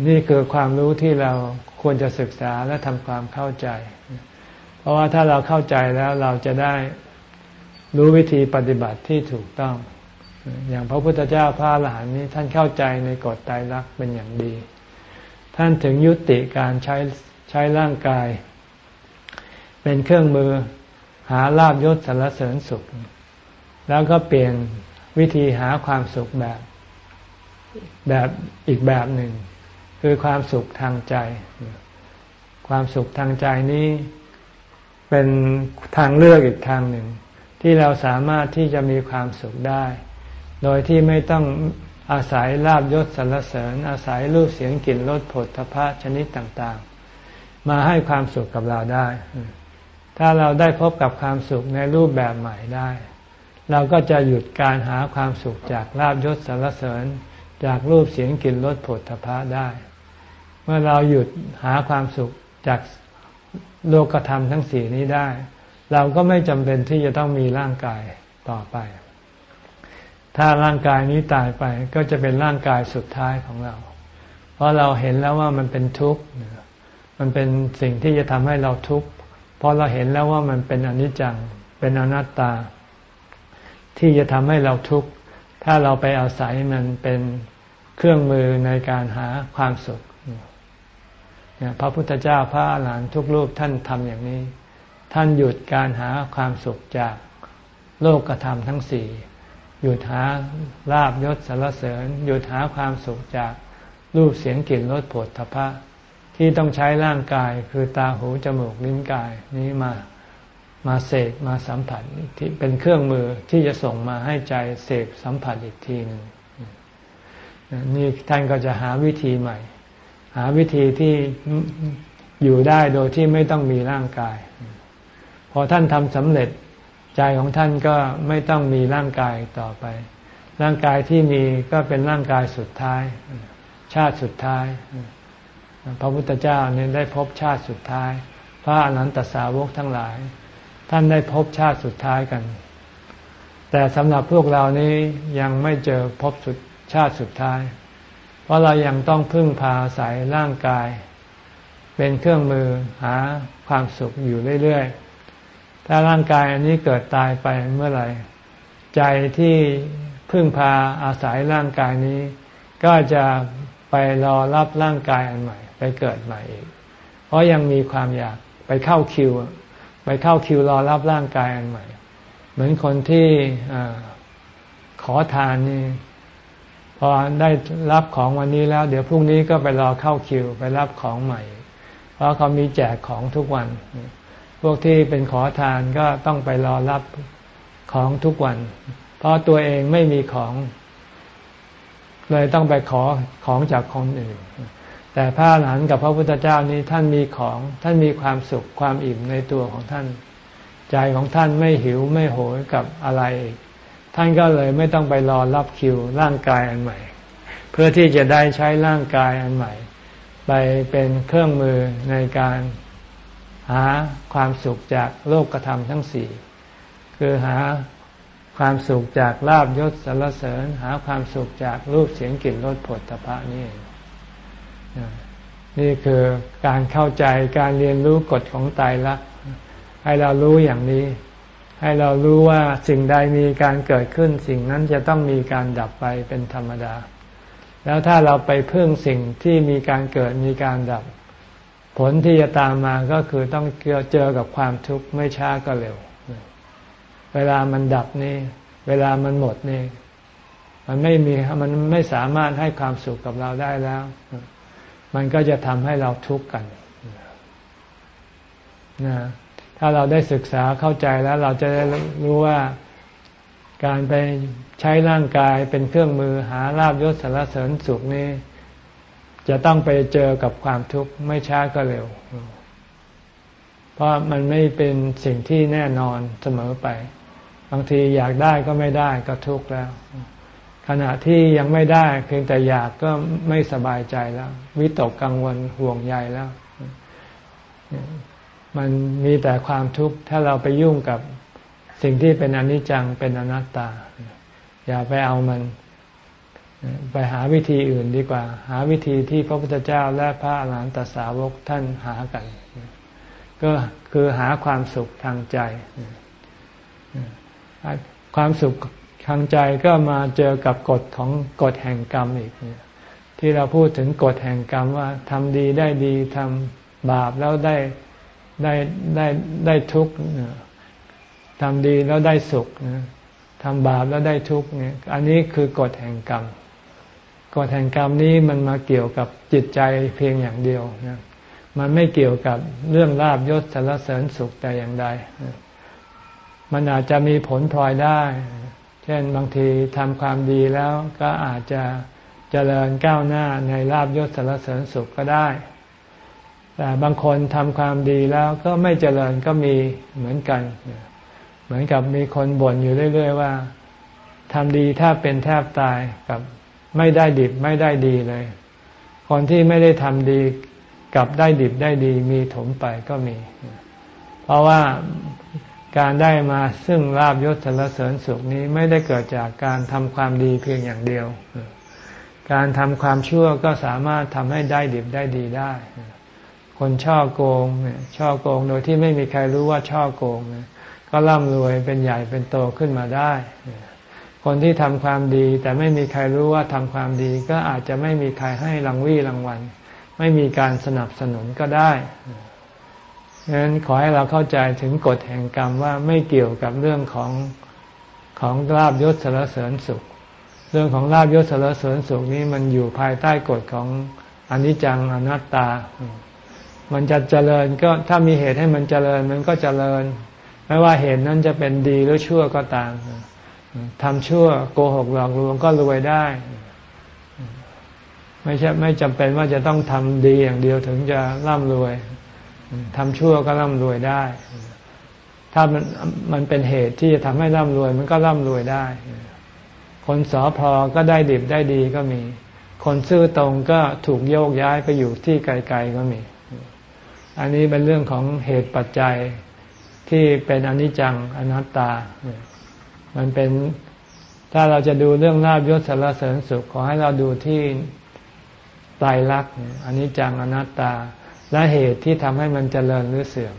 นี่คือความรู้ที่เราควรจะศึกษาและทำความเข้าใจ เพราะว่าถ้าเราเข้าใจแล้วเราจะได้ รู้วิธีปฏิบัติที่ถูกต้อง อย่างพระพุทธเจ้าพระอรหันต์นี้ท่านเข้าใจในกฎไตรลักษณ์เป็นอย่างดี ท่านถึงยุติการใช้ใช้ร่างกาย เป็นเครื่องมือหาลาบยศสารเสริญสุข แล้วก็เปลี่ยนวิธีหาความสุขแบบแบบอีกแบบหนึ่ง คือความสุขทางใจ ความสุขทางใจนี้เป็นทางเลือกอีกทางหนึ่ง ที่เราสามารถที่จะมีความสุขได้ โดยที่ไม่ต้องอาศัยลาบยศสรรเสริญ อาศัยรูปเสียงกลิ่นรสผลทพะชนิดต่างๆ มาให้ความสุขกับเราได้ ถ้าเราได้พบกับความสุขในรูปแบบใหม่ได้ เราก็จะหยุดการหาความสุขจากลาบยศสรรเสริญ จากรูปเสียงกลิ่นรสผลทพะได้ เมื่อเราหยุดหาความสุขจากโลกธรรมทั้งสี่นี้ได้ เราก็ไม่จำเป็นที่จะต้องมีร่างกายต่อไป ถ้าร่างกายนี้ตายไปก็จะเป็นร่างกายสุดท้ายของเรา เพราะเราเห็นแล้วว่ามันเป็นทุกข์ มันเป็นสิ่งที่จะทำให้เราทุกข์ เพราะเราเห็นแล้วว่ามันเป็นอนิจจัง เป็นอนัตตา ที่จะทำให้เราทุกข์ ถ้าเราไปอาศัยมันเป็นเครื่องมือในการหาความสุขพระพุทธเจ้าพระอรหันต์ทุกรูปท่านทำอย่างนี้ ท่านหยุดการหาความสุขจากโลกธรรมทั้งสี่หยุดหาลาบยศสารเสริญ หยุดหาความสุขจากรูปเสียงกลิ่นรสผดทพะ ที่ต้องใช้ร่างกายคือตาหูจมูกลิ้นกายนี้มามาเสกมาสัมผัสที่เป็นเครื่องมือที่จะส่งมาให้ใจเสกสัมผัสอีกทีหนึ่งนี่ท่านก็จะหาวิธีใหม่ หาวิธีที่อยู่ได้โดยที่ไม่ต้องมีร่างกาย พอท่านทำสำเร็จใจของท่านก็ไม่ต้องมีร่างกายต่อไป ร่างกายที่มีก็เป็นร่างกายสุดท้าย ชาติสุดท้าย พระพุทธเจ้าเนี่ยได้พบชาติสุดท้าย พระอนันตสาวกทั้งหลาย ท่านได้พบชาติสุดท้ายกัน แต่สำหรับพวกเรานี้ยังไม่เจอพบสุดชาติสุดท้าย เพราะเรายังต้องพึ่งพาสายร่างกาย เป็นเครื่องมือหาความสุขอยู่เรื่อยๆ ถ้าร่างกายอันนี้เกิดตายไปเมื่อไหร่ ใจที่พึ่งพาอาศัยร่างกายนี้ ก็จะไปรอรับร่างกายอันใหม่ ไปเกิดใหม่อีก เพราะยังมีความอยากไปเข้าคิว ไปเข้าคิวรอรับร่างกายอันใหม่ เหมือนคนที่ขอทานนี่พอได้รับของวันนี้แล้ว เดี๋ยวพรุ่งนี้ก็ไปรอเข้าคิว ไปรับของใหม่ เพราะเขามีแจกของทุกวัน พวกที่เป็นขอทานก็ต้องไปรอรับของทุกวัน เพราะตัวเองไม่มีของ เลยต้องไปขอของจากคนอื่น แต่พระหลานกับพระพุทธเจ้านี้ท่านมีของท่านมีความสุขความอิ่มในตัวของท่าน ใจของท่านไม่หิวไม่โหยกับอะไร ท่านก็เลยไม่ต้องไปรอรับคิวร่างกายอันใหม่ เพื่อที่จะได้ใช้ร่างกายอันใหม่ ไปเป็นเครื่องมือในการ หาความสุขจากโลกธรรมทั้งสี่คือหาความสุขจากลาบยศสรรเสริญ หาความสุขจากรูปเสียงกลิ่นรสผลตภะนี่นี่คือการเข้าใจการเรียนรู้กฎของตายรักให้เรารู้อย่างนี้ ให้เรารู้ว่าสิ่งใดมีการเกิดขึ้น สิ่งนั้นจะต้องมีการดับไปเป็นธรรมดา แล้วถ้าเราไปพึ่งสิ่งที่มีการเกิดมีการดับ ผลที่จะตามมาก็คือต้องเจอกับความทุกข์ไม่ช้าก็เร็ว เวลามันดับนี่ เวลามันหมดนี่ มันไม่มีมันไม่สามารถให้ความสุขกับเราได้แล้ว มันก็จะทำให้เราทุกข์กันนะถ้าเราได้ศึกษาเข้าใจแล้วเราจะได้รู้ว่าการไปใช้ร่างกายเป็นเครื่องมือหาลาบยศสารเสริญสุขนี้ จะต้องไปเจอกับความทุกข์ไม่ช้าก็เร็ว เพราะมันไม่เป็นสิ่งที่แน่นอนเสมอไป บางทีอยากได้ก็ไม่ได้ก็ทุกข์แล้ว ขณะที่ยังไม่ได้ เพียงแต่อยากก็ไม่สบายใจแล้ว วิตกกังวลห่วงใยแล้ว มันมีแต่ความทุกข์ถ้าเราไปยุ่งกับสิ่งที่เป็นอนิจจังเป็นอนัตตา อย่าไปเอามัน ไปหาวิธีอื่นดีกว่า หาวิธีที่พระพุทธเจ้าและพระอรหันตสาวกท่านหากัน ก็คือหาความสุขทางใจ ความสุขทางใจก็มาเจอกับกฎของกฎแห่งกรรมอีกที่เราพูดถึงกฎแห่งกรรมว่าทำดีได้ดีทำบาปแล้วได้ได้ได้ได้ทุกข์ทำดีแล้วได้สุขทำบาปแล้วได้ทุกข์เนี่ยอันนี้คือกฎแห่งกรรม กฎแห่งกรรมนี้มันมาเกี่ยวกับจิตใจเพียงอย่างเดียวนะมันไม่เกี่ยวกับเรื่องลาบยศสารเสริญสุขแต่อย่างใด มันอาจจะมีผลพลอยได้ เช่นบางทีทำความดีแล้วก็อาจจะเจริญก้าวหน้าในลาบยศสารเสริญสุขก็ได้ แต่บางคนทำความดีแล้วก็ไม่เจริญก็มีเหมือนกัน เหมือนกับมีคนบ่นอยู่เรื่อย ๆ ว่าทำดีถ้าเป็นแทบตายกับ ไม่ได้ดิบไม่ได้ดีเลย คนที่ไม่ได้ทำดีกับได้ดิบได้ดีมีถมไปก็มี เพราะว่าการได้มาซึ่งลาบยศสรรเสริญสุขนี้ไม่ได้เกิดจากการทำความดีเพียงอย่างเดียว การทำความชั่วก็สามารถทำให้ได้ดิบได้ดีได้ คนช่อโกงช่อโกงโดยที่ไม่มีใครรู้ว่าช่อโกง ก็ร่ำรวยเป็นใหญ่เป็นโตขึ้นมาได้ คนที่ทำความดี แต่ไม่มีใครรู้ว่าทำความดี ก็อาจจะไม่มีใครให้รางวี่รางวัล ไม่มีการสนับสนุนก็ได้ฉะนั้นขอให้เราเข้าใจถึงกฎแห่งกรรมว่าไม่เกี่ยวกับเรื่องของของลาบยศสารเสริญสุข เรื่องของลาบยศสารเสริญสุขนี้มันอยู่ภายใต้กฎของอนิจจังอนัตตา มันจะเจริญก็ถ้ามีเหตุให้มันเจริญมันก็เจริญ ไม่ว่าเหตุนั้นจะเป็นดีหรือชั่วก็ตาม ทำชั่วโกหกหลอกลวงก็รวยได้ ไม่ใช่ไม่จำเป็นว่าจะต้องทำดีอย่างเดียวถึงจะร่ำรวยทำชั่วก็ร่ำรวยได้ ถ้ามันมันเป็นเหตุที่จะทำให้ร่ำรวย มันก็ร่ำรวยได้ คนสอพอก็ได้ดิบได้ดีก็มี คนซื่อตรงก็ถูกโยกย้ายไปอยู่ที่ไกลๆก็มี อันนี้เป็นเรื่องของเหตุปัจจัยที่เป็นอนิจจังอนัตตา มันเป็นถ้าเราจะดูเรื่องลาบยศสารเสริญสุขขอให้เราดูที่ไตรลักษณ์อนิจจังอนัตตา และเหตุที่ทำให้มันเจริญหรือเสื่อม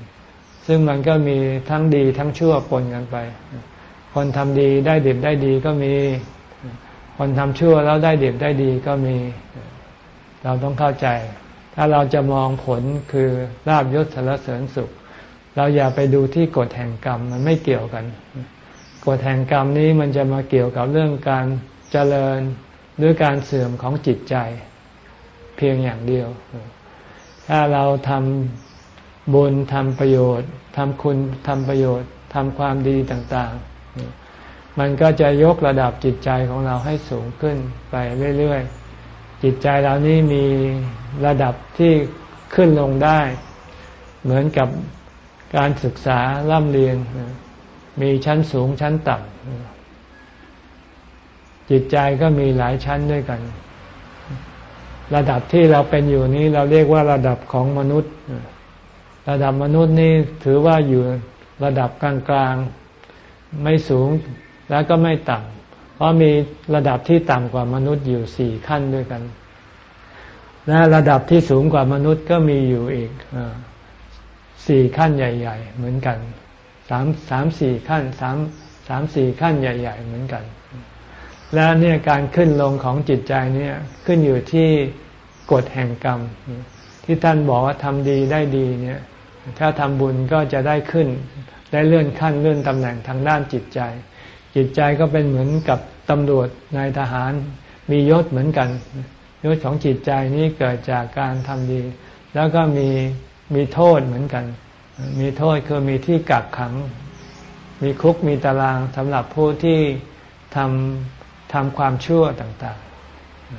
ซึ่งมันก็มีทั้งดีทั้งชั่วปนกันไป คนทำดีได้ดีได้ดีก็มี คนทำชั่วแล้วได้ดีได้ดีก็มี เราต้องเข้าใจ ถ้าเราจะมองผลคือลาบยศสารเสริญสุข เราอย่าไปดูที่กฎแห่งกรรมมันไม่เกี่ยวกัน กฎแห่งกรรมนี้มันจะมาเกี่ยวกับเรื่องการเจริญหรือการเสื่อมของจิตใจ เพียงอย่างเดียว ถ้าเราทำบุญทำประโยชน์ทำคุณทำประโยชน์ทำความดีต่างๆ มันก็จะยกระดับจิตใจของเราให้สูงขึ้นไปเรื่อยๆ จิตใจเรานี้มีระดับที่ขึ้นลงได้ เหมือนกับการศึกษาร่ำเรียน มีชั้นสูงชั้นต่ำจิตใจก็มีหลายชั้นด้วยกัน ระดับที่เราเป็นอยู่นี้เราเรียกว่าระดับของมนุษย์ ระดับมนุษย์นี่ถือว่าอยู่ระดับกลางๆไม่สูงแล้วก็ไม่ต่ำเพราะมีระดับที่ต่ำกว่ามนุษย์อยู่สี่ขั้นด้วยกัน และระดับที่สูงกว่ามนุษย์ก็มีอยู่อีกสี่ขั้นใหญ่ ๆ เหมือนกัน สามสามสี่ขั้นสามสามสี่ขั้นใหญ่ ๆ เหมือนกัน และเนี่ยการขึ้นลงของจิตใจเนี่ยขึ้นอยู่ที่กฎแห่งกรรม ที่ท่านบอกว่าทำดีได้ดีเนี่ยถ้าทำบุญก็จะได้ขึ้น ได้เลื่อนขั้นเลื่อนตำแหน่งทางด้านจิตใจ จิตใจก็เป็นเหมือนกับตำรวจนายทหาร มียศเหมือนกันยศของจิตใจนี้เกิดจากการทำดี แล้วก็มีมีโทษเหมือนกัน มีโทษคือมีที่กักขัง มีคุกมีตารางสำหรับผู้ที่ทำทำความชั่วต่าง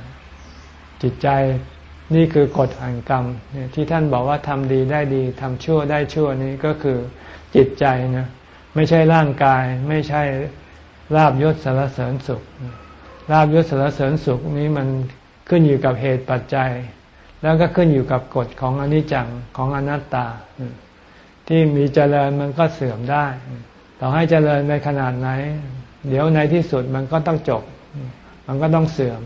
ๆ จิตใจนี่คือกฎแห่งกรรมที่ท่านบอกว่าทำดีได้ดีทำชั่วได้ชั่วนี้ก็คือจิตใจนะไม่ใช่ร่างกายไม่ใช่ลาบยศสารเสริญสุขลาบยศสารเสริญสุขนี้มันขึ้นอยู่กับเหตุปัจจัย แล้วก็ขึ้นอยู่กับกฎของอนิจจังของอนัตตา ที่มีเจริญมันก็เสื่อมได้ ต่อให้เจริญในขนาดไหน เดี๋ยวในที่สุดมันก็ต้องจบ มันก็ต้องเสื่อม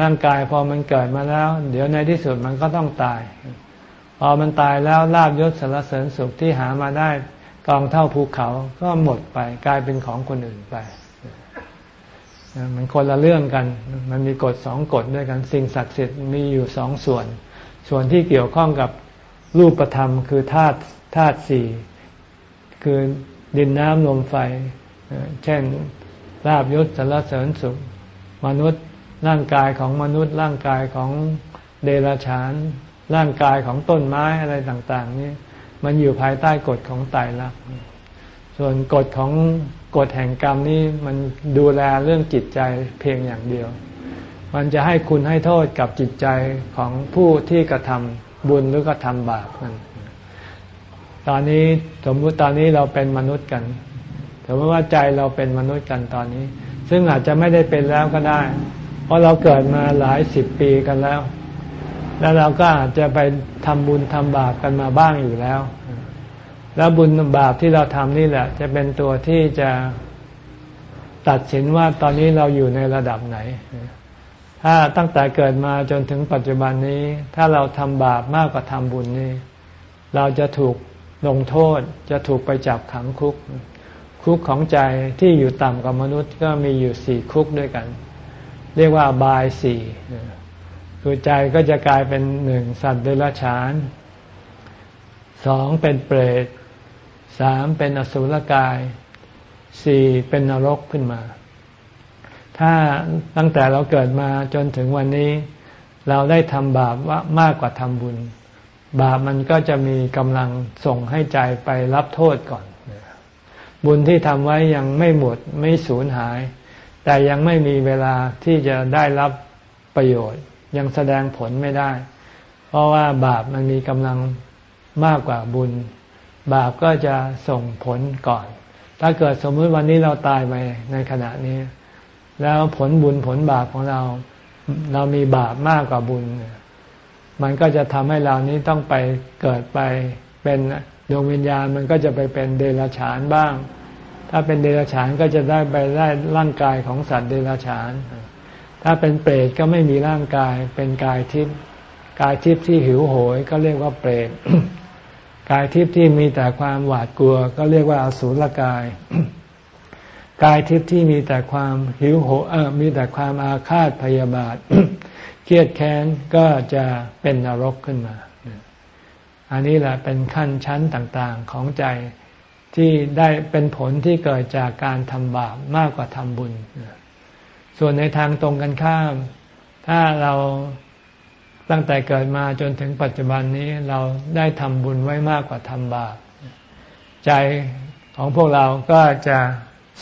ร่างกายพอมันเกิดมาแล้ว เดี๋ยวในที่สุดมันก็ต้องตาย พอมันตายแล้วลาบยศสารเสริญสุขที่หามาได้กองเท่าภูเขาก็หมดไปกลายเป็นของคนอื่นไปมันคนละเรื่องกัน มันมีกฎสองกฎด้วยกัน สิ่งศักดิ์สิทธิ์มีอยู่สองส่วน ส่วนที่เกี่ยวข้องกับรูปธรรมคือธาตุ ธาตุสี่คือดินน้ำลมไฟ เช่นลาบยศสารเสริญสุข มนุษย์ร่างกายของมนุษย์ ร่างกายของเดรัจฉาน ร่างกายของต้นไม้อะไรต่าง ๆ นี่มันอยู่ภายใต้กฎของไตรลักษณ์ส่วนกฎของกฎแห่งกรรมนี้มันดูแลเรื่องจิตใจเพียงอย่างเดียว มันจะให้คุณให้โทษกับจิตใจของผู้ที่กระทำบุญหรือกระทำบาปนัน ตอนนี้สมมติตอนนี้เราเป็นมนุษย์กันถือว่าใจเราเป็นมนุษย์กันตอนนี้ ซึ่งอาจจะไม่ได้เป็นแล้วก็ได้ เพราะเราเกิดมาหลายสิบปีกันแล้ว แล้วเราก็อาจจะไปทำบุญทำบาปกันมาบ้างอยู่แล้ว แล้วบุญบาปที่เราทำนี่แหละ จะเป็นตัวที่จะตัดสินว่าตอนนี้เราอยู่ในระดับไหน ถ้าตั้งแต่เกิดมาจนถึงปัจจุบันนี้ ถ้าเราทำบาปมากกว่าทำบุญนี่ เราจะถูก ลงโทษจะถูกไปจับขังคุก คุกของใจที่อยู่ต่ำกว่ามนุษย์ก็มีอยู่สี่คุกด้วยกัน เรียกว่าบายสี่คือใจก็จะกลายเป็นหนึ่งสัตว์เดรัจฉานสองเป็นเปรตสามเป็นอสุรกายสี่เป็นนรกขึ้นมา ถ้าตั้งแต่เราเกิดมาจนถึงวันนี้ เราได้ทำบาปว่ามากกว่าทำบุญ บาปมันก็จะมีกำลังส่งให้ใจไปรับโทษก่อน บุญที่ทำไว้ยังไม่หมดไม่สูญหาย แต่ยังไม่มีเวลาที่จะได้รับประโยชน์ ยังแสดงผลไม่ได้ เพราะว่าบาปมันมีกำลังมากกว่าบุญ บาปก็จะส่งผลก่อน ถ้าเกิดสมมติวันนี้เราตายไปในขณะนี้ แล้วผลบุญผลบาปของเรา เรามีบาปมากกว่าบุญ มันก็จะทำให้เรานี้ต้องไปเกิดไปเป็นดวงวิญญาณมันก็จะไปเป็นเดรัจฉานบ้าง ถ้าเป็นเดรัจฉานก็จะได้ไปได้ร่างกายของสัตว์เดรัจฉาน ถ้าเป็นเปรตก็ไม่มีร่างกายเป็นกายทิพย์กายทิพย์ที่หิวโหยก็เรียกว่าเปรตกายทิพย์ที่มีแต่ความหวาดกลัว ก็เรียกว่าอสุรกาย กายทิพย์ที่มีแต่ความหิวโหเออมีแต่ความอาฆาตพยาบาท เครียดแค้นก็จะเป็นนรกขึ้นมา อันนี้แหละเป็นขั้นชั้นต่างๆของใจที่ได้เป็นผลที่เกิดจากการทำบาปมากกว่าทำบุญ ส่วนในทางตรงกันข้าม ถ้าเราตั้งแต่เกิดมาจนถึงปัจจุบันนี้เราได้ทำบุญไว้มากกว่าทำบาป ใจของพวกเราก็จะ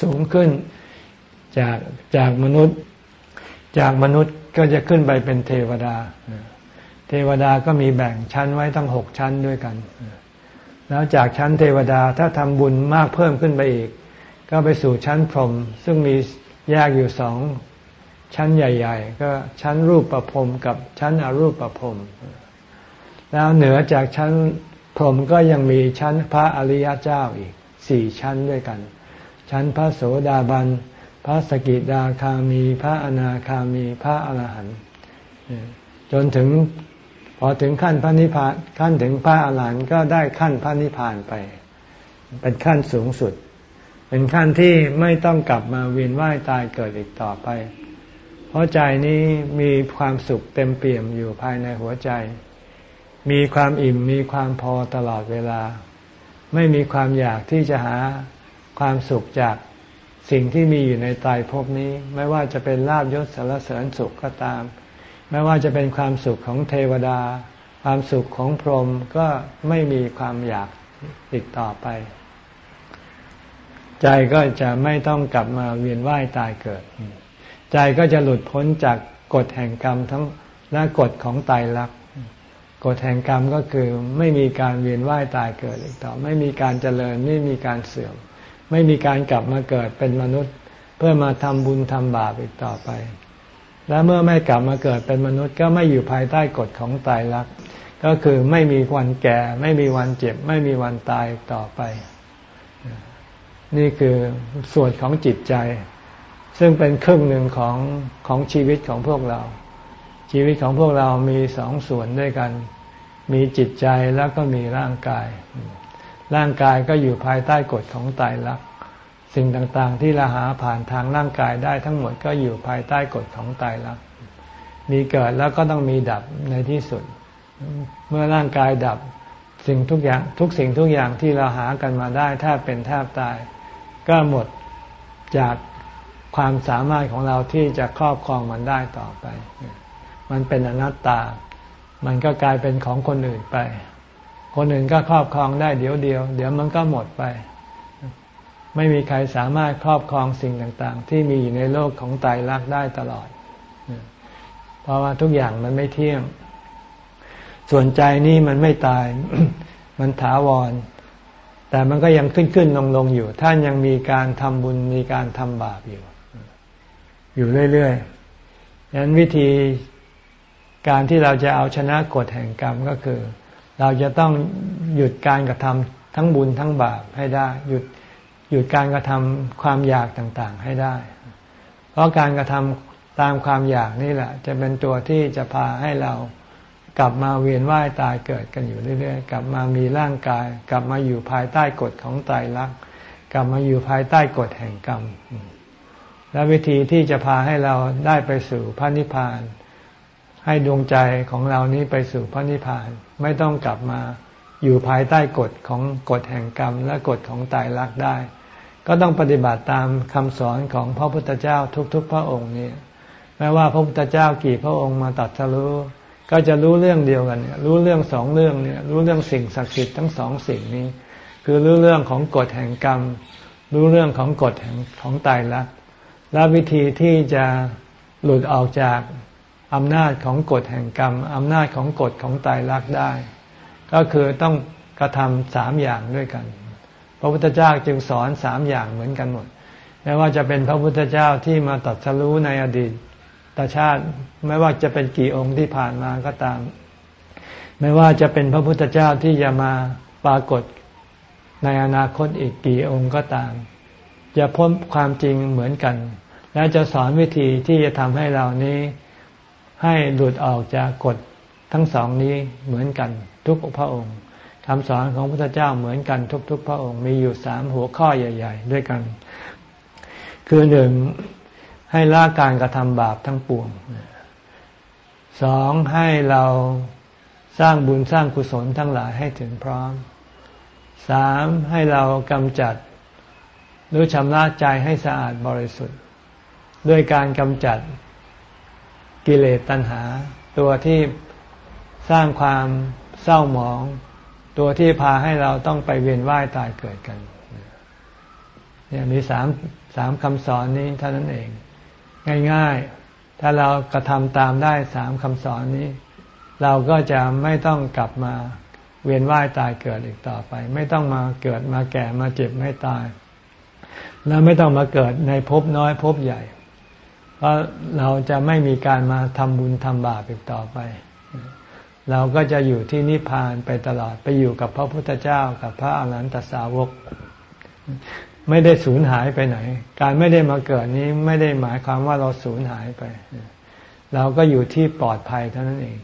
สูงขึ้นจากจากมนุษย์ จากมนุษย์ ก็จะขึ้นไปเป็นเทวดา เทวดาก็มีแบ่งชั้นไว้ทั้งหกชั้นด้วยกัน แล้วจากชั้นเทวดาถ้าทำบุญมากเพิ่มขึ้นไปอีก ก็ไปสู่ชั้นพรหมซึ่งมีแยกอยู่สองชั้นใหญ่ ๆ ก็ชั้นรูปประพรมกับชั้นอรูปประพรมแล้วเหนือจากชั้นพรหมก็ยังมีชั้นพระอริยเจ้าอีกสี่ชั้นด้วยกัน ชั้นพระโสดาบัน พระสกิดาคามี พระอนาคามี พระอรหันต์จนถึงพอถึงขั้นพระนิพพานขั้นถึงพระอรหันต์ก็ได้ขั้นพระนิพพานไป เป็นขั้นสูงสุด เป็นขั้นที่ไม่ต้องกลับมาเวียนว่ายตายเกิดอีกต่อไป เพราะใจนี้มีความสุขเต็มเปี่ยมอยู่ภายในหัวใจ มีความอิ่มมีความพอตลอดเวลา ไม่มีความอยากที่จะหาความสุขจาก สิ่งที่มีอยู่ในตายภพนี้ ไม่ว่าจะเป็นลาบยศสารเสริญสุขก็ตาม ไม่ว่าจะเป็นความสุขของเทวดา ความสุขของพรหมก็ไม่มีความอยากติดต่อไป ใจก็จะไม่ต้องกลับมาเวียนว่ายตายเกิด ใจก็จะหลุดพ้นจากกฎแห่งกรรมทั้งและกฎของตายรักกฎแห่งกรรมก็คือไม่มีการเวียนว่ายตายเกิดอีกต่อ ไม่มีการเจริญไม่มีการเสื่อม ไม่มีการกลับมาเกิดเป็นมนุษย์ เพื่อมาทำบุญทำบาปอีกต่อไป และเมื่อไม่กลับมาเกิดเป็นมนุษย์ก็ไม่อยู่ภายใต้กฎของตายรัก ก็คือไม่มีวันแก่ ไม่มีวันเจ็บ ไม่มีวันตายต่อไป นี่คือส่วนของจิตใจ ซึ่งเป็นครึ่งหนึ่งของของชีวิตของพวกเรา ชีวิตของพวกเรามีสองส่วนด้วยกัน มีจิตใจแล้วก็มีร่างกาย ร่างกายก็อยู่ภายใต้กฎของตายรักสิ่งต่างๆ ที่เราหาผ่านทางร่างกายได้ทั้งหมดก็อยู่ภายใต้กฎของตายรักมีเกิดแล้วก็ต้องมีดับในที่สุด เมื่อร่างกายดับสิ่งทุกอย่างทุกสิ่งทุกอย่างที่เราหากันมาได้ถ้าเป็นแทบตาย ก็หมดจากความสามารถของเราที่จะครอบครองมันได้ต่อไป มันเป็นอนัตตา มันก็กลายเป็นของคนอื่นไป คนอื่นก็ครอบครองได้เดี๋ยวเดียว เดี๋ยวมันก็หมดไป ไม่มีใครสามารถครอบครองสิ่งต่างๆ ที่มีอยู่ในโลกของตายรักได้ตลอด เพราะว่าทุกอย่างมันไม่เที่ยง ส่วนใจนี่มันไม่ตาย มันถาวร แต่มันก็ยังขึ้นขึ้นลงลงอยู่ ท่านยังมีการทำบุญมีการทำบาปอยู่ อยู่เรื่อยๆดังนั้นวิธีการที่เราจะเอาชนะกฎแห่งกรรมก็คือ เราจะต้องหยุดการกระทำทั้งบุญทั้งบาปให้ได้ หยุดหยุดการกระทำความอยากต่างๆให้ได้ เพราะการกระทำตามความอยากนี่แหละ จะเป็นตัวที่จะพาให้เรากลับมาเวียนว่ายตายเกิดกันอยู่เรื่อยๆ กลับมามีร่างกาย กลับมาอยู่ภายใต้กฎของตายรักกลับมาอยู่ภายใต้กฎแห่งกรรม และวิธีที่จะพาให้เราได้ไปสู่พระนิพพาน ให้ดวงใจของเรานี้ไปสู่พระนิพพาน ไม่ต้องกลับมาอยู่ภายใต้กฎของกฎแห่งกรรม และกฎของตายรักได้ ก็ต้องปฏิบัติตามคำสอนของพระพุทธเจ้าทุก ๆ พระองค์นี่แม้ว่าพระพุทธเจ้ากี่พระองค์มาตัดสรู้ก็จะรู้เรื่องเดียวกันเนี่ยรู้เรื่องสองเรื่องเนี่ยรู้เรื่องสิ่งศักดิ์สิทธิ์ทั้งสองสิ่งนี้ คือรู้เรื่องของกฎแห่งกรรม รู้เรื่องของกฎแห่งของตายรักและวิธีที่จะหลุดออกจาก อำนาจของกฎแห่งกรรมอำนาจของกฎของตายรักได้ ก็คือต้องกระทำสามอย่างด้วยกัน พระพุทธเจ้าจึงสอนสามอย่างเหมือนกันหมดไม่ว่าจะเป็นพระพุทธเจ้าที่มาตัดสรู้ในอดีตตชาติไม่ว่าจะเป็นกี่องค์ที่ผ่านมาก็ตาม ไม่ว่าจะเป็นพระพุทธเจ้าที่จะมาปรากฏในอนาคตอีกกี่องค์ก็ตาม จะพ้นความจริงเหมือนกัน และจะสอนวิธีที่จะทำให้เรานี้ ให้หลุดออกจากกฎทั้งสองนี้เหมือนกันทุกพระองค์คำสอนของพระพุทธเจ้าเหมือนกันทุก ๆ พระองค์มีอยู่สามหัวข้อใหญ่ ๆ ด้วยกัน คือหนึ่งให้ละการกระทำบาปทั้งปวงสองให้เราสร้างบุญสร้างกุศลทั้งหลายให้ถึงพร้อมสามให้เรากำจัด หรือชำระใจให้สะอาดบริสุทธิ์ ด้วยการกำจัด กิเลสตัณหา ตัวที่สร้างความเศร้าหมอง ตัวที่พาให้เราต้องไปเวียนว่ายตายเกิดกันเนี่ยมีสามสามคำสอนนี้เท่านั้นเอง ง่ายๆ ถ้าเรากระทำตามได้สามคำสอนนี้ เราก็จะไม่ต้องกลับมาเวียนว่ายตายเกิดอีกต่อไป ไม่ต้องมาเกิดมาแก่มาเจ็บไม่ตาย แล้วไม่ต้องมาเกิดในภพน้อยภพใหญ่ เพราะเราจะไม่มีการมาทำบุญทำบาปอีกต่อไป เราก็จะอยู่ที่นิพพานไปตลอดไปอยู่กับพระพุทธเจ้ากับพระอรหันตสาวก ไม่ได้สูญหายไปไหน การไม่ได้มาเกิดนี้ไม่ได้หมายความว่าเราสูญหายไป เราก็อยู่ที่ปลอดภัยเท่านั้นเอง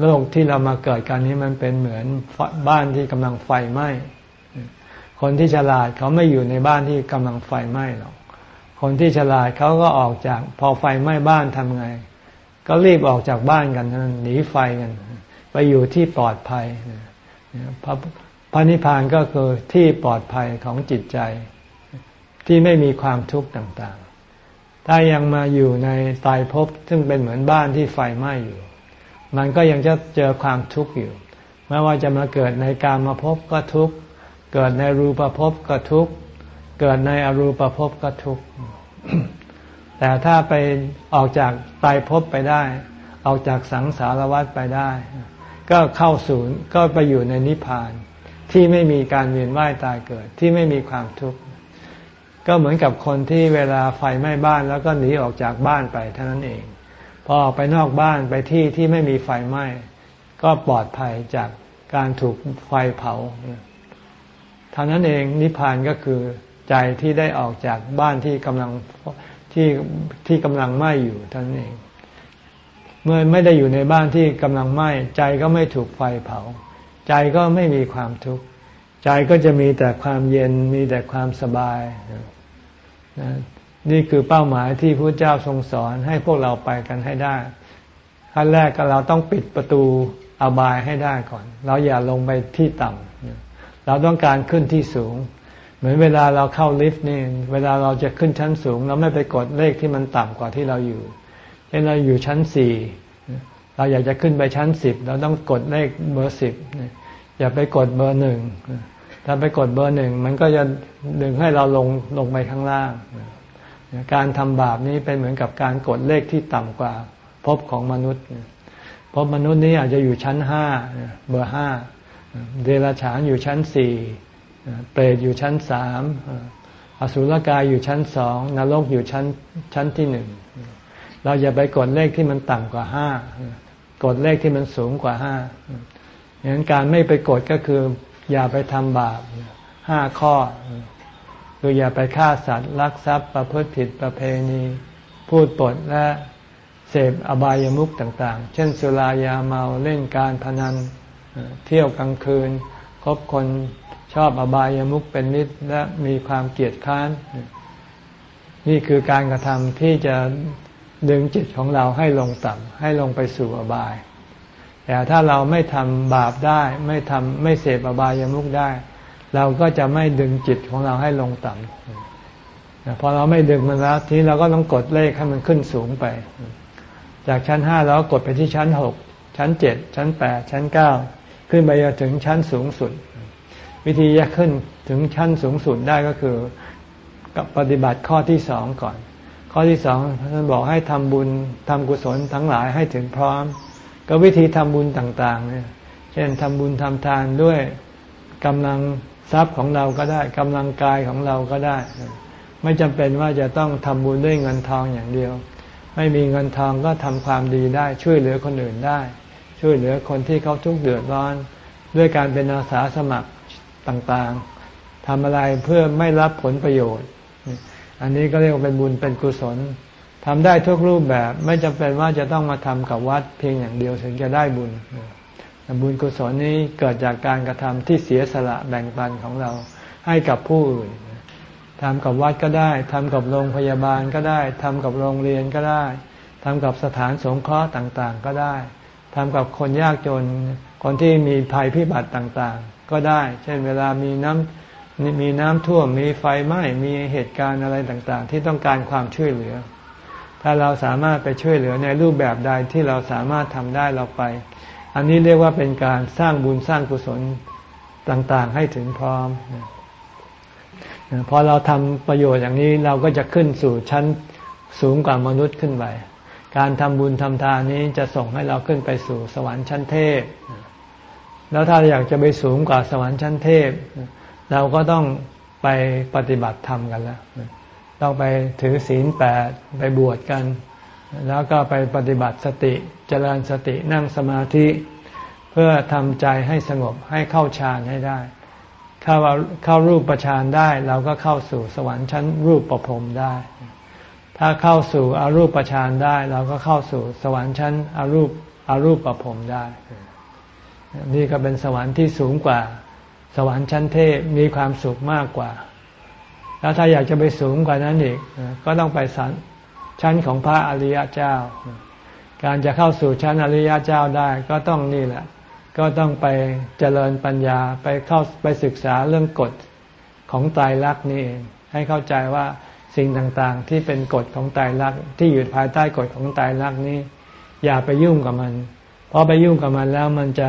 โลกที่เรามาเกิดกันนี้มันเป็นเหมือนบ้านที่กำลังไฟไหม้คนที่ฉลาดเขาไม่อยู่ในบ้านที่กำลังไฟไหม้หรอก คนที่ฉลาดเขาก็ออกจากพอไฟไหม้บ้านทำไง ก็รีบออกจากบ้านกันหนีไฟกัน ไปอยู่ที่ปลอดภัยพระพระนิพพานก็คือที่ปลอดภัยของจิตใจ ที่ไม่มีความทุกข์ต่างๆ ถ้ายังมาอยู่ในตายภพซึ่งเป็นเหมือนบ้านที่ไฟไหม้อยู่ มันก็ยังจะเจอความทุกข์อยู่ ไม่ว่าจะมาเกิดในการมาภพก็ทุกข์ เกิดในรูปภพก็ทุกข์ เกิดในอรูปภพก็ทุกข์แต่ถ้าไปออกจากตายภพไปได้ ออกจากสังสารวัฏไปได้ ก็เข้าศูนย์ก็ไปอยู่ในนิพพาน ที่ไม่มีการเวียนว่ายตายเกิดที่ไม่มีความทุกข์ก็เหมือนกับคนที่เวลาไฟไหม้บ้านแล้วก็หนีออกจากบ้านไปเท่านั้นเอง พอออกไปนอกบ้านไปที่ที่ไม่มีไฟไหม้ก็ปลอดภัยจากการถูกไฟเผาเท่านั้นเองนิพพานก็คือ ใจที่ได้ออกจากบ้านที่กำลังที่ที่กำลังไหม้อยู่เท่านั้นเอง เมื่อไม่ได้อยู่ในบ้านที่กำลังไหม้ใจก็ไม่ถูกไฟเผา ใจก็ไม่มีความทุกข์ใจก็จะมีแต่ความเย็นมีแต่ความสบาย นี่คือเป้าหมายที่พระเจ้าทรงสอนให้พวกเราไปกันให้ได้ขั้นแรกก็เราต้องปิดประตูอบายให้ได้ก่อน เราอย่าลงไปที่ต่ำเราต้องการขึ้นที่สูง เหมือนเวลาเราเข้าลิฟต์นี่เวลาเราจะขึ้นชั้นสูง เราไม่ไปกดเลขที่มันต่ำกว่าที่เราอยู่เช่นเราอยู่ชั้นสี่เราอยากจะขึ้นไปชั้นสิบเราต้องกดเลขเบอร์สิบอย่าไปกดเบอร์หนึ่งถ้าไปกดเบอร์หนึ่งมันก็จะดึงให้เราลงลงไปข้างล่าง การทำบาปนี้เป็นเหมือนกับการกดเลขที่ต่ำกว่าภพของมนุษย์ภพมนุษย์นี้อาจจะอยู่ชั้นห้าเบอร์ห้าเดรัจฉานอยู่ชั้นสี่ เปรตอยู่ชั้นสามอสุรกายอยู่ชั้นสองนรกอยู่ชั้นชั้นที่หนึ่งเราอย่าไปกดเลขที่มันต่ำกว่าห้ากดเลขที่มันสูงกว่าห้าอย่างนั้นการไม่ไปกดก็คือ อย่าไปทำบาปห้าข้อคืออย่าไปฆ่าสัตว์ลักทรัพย์ประพฤติผิดประเพณี พูดปดและเสพอบายามุขต่าง ๆ เช่น สุรายาเมาเล่นการพนันเที่ยวกลางคืนคบคน ชอบอบายามุขเป็นนิดและมีความเกียดค้าน นี่คือการกระทำที่จะดึงจิตของเราให้ลงต่ำให้ลงไปสู่อบาย แต่ถ้าเราไม่ทำบาปได้ ไม่ทำไม่เสพอบายามุขได้ เราก็จะไม่ดึงจิตของเราให้ลงต่ำพอเราไม่ดึงมันแล้วทีเราก็ต้องกดเลขให้มันขึ้นสูงไป จากชั้นห้าเราก็กดไปที่ชั้นหกชั้นเจ็ดชั้นแปดชั้นเก้าขึ้นไปจนถึงชั้นสูงสุด วิธีจะขึ้นถึงชั้นสูงสุดได้ก็คือกับปฏิบัติข้อที่สองก่อน ข้อที่สองท่านบอกให้ทำบุญทำกุศลทั้งหลายให้ถึงพร้อม ก็วิธีทำบุญต่างๆเนี่ยเช่นทำบุญทำทานด้วยกำลังทรัพย์ของเราก็ได้กำลังกายของเราก็ได้ ไม่จำเป็นว่าจะต้องทำบุญด้วยเงินทองอย่างเดียว ไม่มีเงินทองก็ทำความดีได้ ช่วยเหลือคนอื่นได้ ช่วยเหลือคนที่เขาทุกข์เดือดร้อน ด้วยการเป็นอาสาสมัคร ต่างๆทำอะไรเพื่อไม่รับผลประโยชน์ อันนี้ก็เรียกว่าเป็นบุญเป็นกุศลทำได้ทุกรูปแบบไม่จำเป็นว่าจะต้องมาทำกับวัดเพียงอย่างเดียวถึงจะได้บุญบุญกุศลนี้เกิดจากการกระทำที่เสียสละแบ่งปันของเราให้กับผู้อื่นทำกับวัดก็ได้ทำกับโรงพยาบาลก็ได้ทำกับโรงเรียนก็ได้ทำกับสถานสงเคราะห์ต่างๆก็ได้ทำกับคนยากจน คนที่มีภัยพิบัติต่างๆ ก็ได้ เช่นเวลามีน้ำมีน้ำท่วมมีไฟไหม้มีเหตุการณ์อะไรต่างๆ ที่ต้องการความช่วยเหลือ ถ้าเราสามารถไปช่วยเหลือในรูปแบบใดที่เราสามารถทำได้เราไป อันนี้เรียกว่าเป็นการสร้างบุญสร้างกุศลต่างๆ ให้ถึงพร้อมพอเราทำประโยชน์อย่างนี้เราก็จะขึ้นสู่ชั้นสูงกว่ามนุษย์ขึ้นไป การทำบุญทำทานนี้จะส่งให้เราขึ้นไปสู่สวรรค์ชั้นเทพ แล้วถ้าอยากจะไปสูงกว่าสวรรค์ชั้นเทพ เราก็ต้องไปปฏิบัติธรรมกันแล้วต้องไปถือศีลแปดไปบวชกัน แล้วก็ไปปฏิบัติสติเจริญสตินั่งสมาธิ เพื่อทำใจให้สงบให้เข้าฌานให้ได้ เข้าเข้ารูปปานได้ เราก็เข้าสู่สวรรค์ชั้นรูปประพรมได้ ถ้าเข้าสู่อรูปปานได้ เราก็เข้าสู่สวรรค์ชั้นอรูปอรูปประพรมได้ นี่ก็เป็นสวรรค์ที่สูงกว่า สวรรค์ชั้นเทพมีความสุขมากกว่า แล้วถ้าอยากจะไปสูงกว่านั้นอีก ก็ต้องไปสันชั้นของพระอริยเจ้า การจะเข้าสู่ชั้นอริยเจ้าได้ก็ต้องนี่แหละ ก็ต้องไปเจริญปัญญาไปเข้าไปศึกษาเรื่องกฎของตายรักนี่เองให้เข้าใจว่าสิ่งต่างๆ ที่เป็นกฎของตายรักที่อยู่ภายใต้กฎของตายรักนี้ อย่าไปยุ่งกับมัน เพราะไปยุ่งกับมันแล้วมันจะ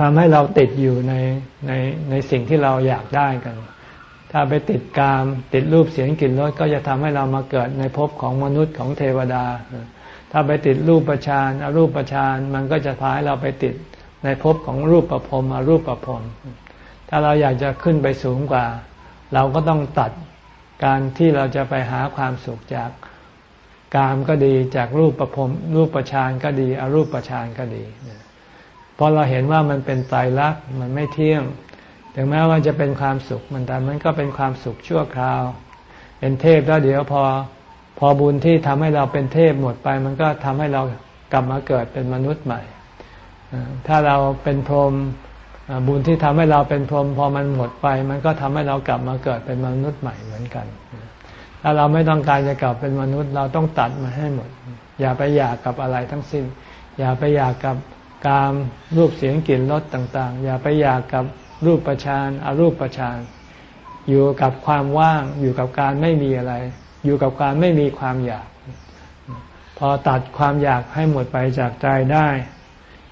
ทำให้เราติดอยู่ในในในสิ่งที่เราอยากได้กัน ถ้าไปติดกามติดรูปเสียงกลิ่นรสก็จะทำให้เรามาเกิดในภพของมนุษย์ของเทวดา ถ้าไปติดรูปประชานอรูปประชานมันก็จะพาให้เราไปติดในภพของรูปประพรมอรูปประพรมถ้าเราอยากจะขึ้นไปสูงกว่า เราก็ต้องตัดการที่เราจะไปหาความสุขจากกามก็ดีจากรูปประพรมรูปประชานก็ดีอรูปประชานก็ดี เพราะเราเห็นว่ามันเป็นไตรลักษณ์มันไม่เที่ยง ถึงแม้ว่าจะเป็นความสุขมันแต่มันก็เป็นความสุขชั่วคราว เป็นเทพแล้วเดี๋ยวพอ พอบุญที่ทำให้เราเป็นเทพหมดไป มันก็ทำให้เรากลับมาเกิดเป็นมนุษย์ใหม่ ถ้าเราเป็นพรหมบุญที่ทำให้เราเป็นพรหมพอมันหมดไป มันก็ทำให้เรากลับมาเกิดเป็นมนุษย์ใหม่เหมือนกันถ้าเราไม่ต้องการจะกลับเป็นมนุษย์เราต้องตัดมาให้หมด อย่าไปอยากกับอะไรทั้งสิ้น อย่าไปอยากกับ กามรูปเสียงกลิ่นรสต่าง ๆ อย่าไปอยากกับรูปประชานอารูปประชานอยู่กับความว่างอยู่กับการไม่มีอะไร อยู่กับการไม่มีความอยาก พอตัดความอยากให้หมดไปจากใจได้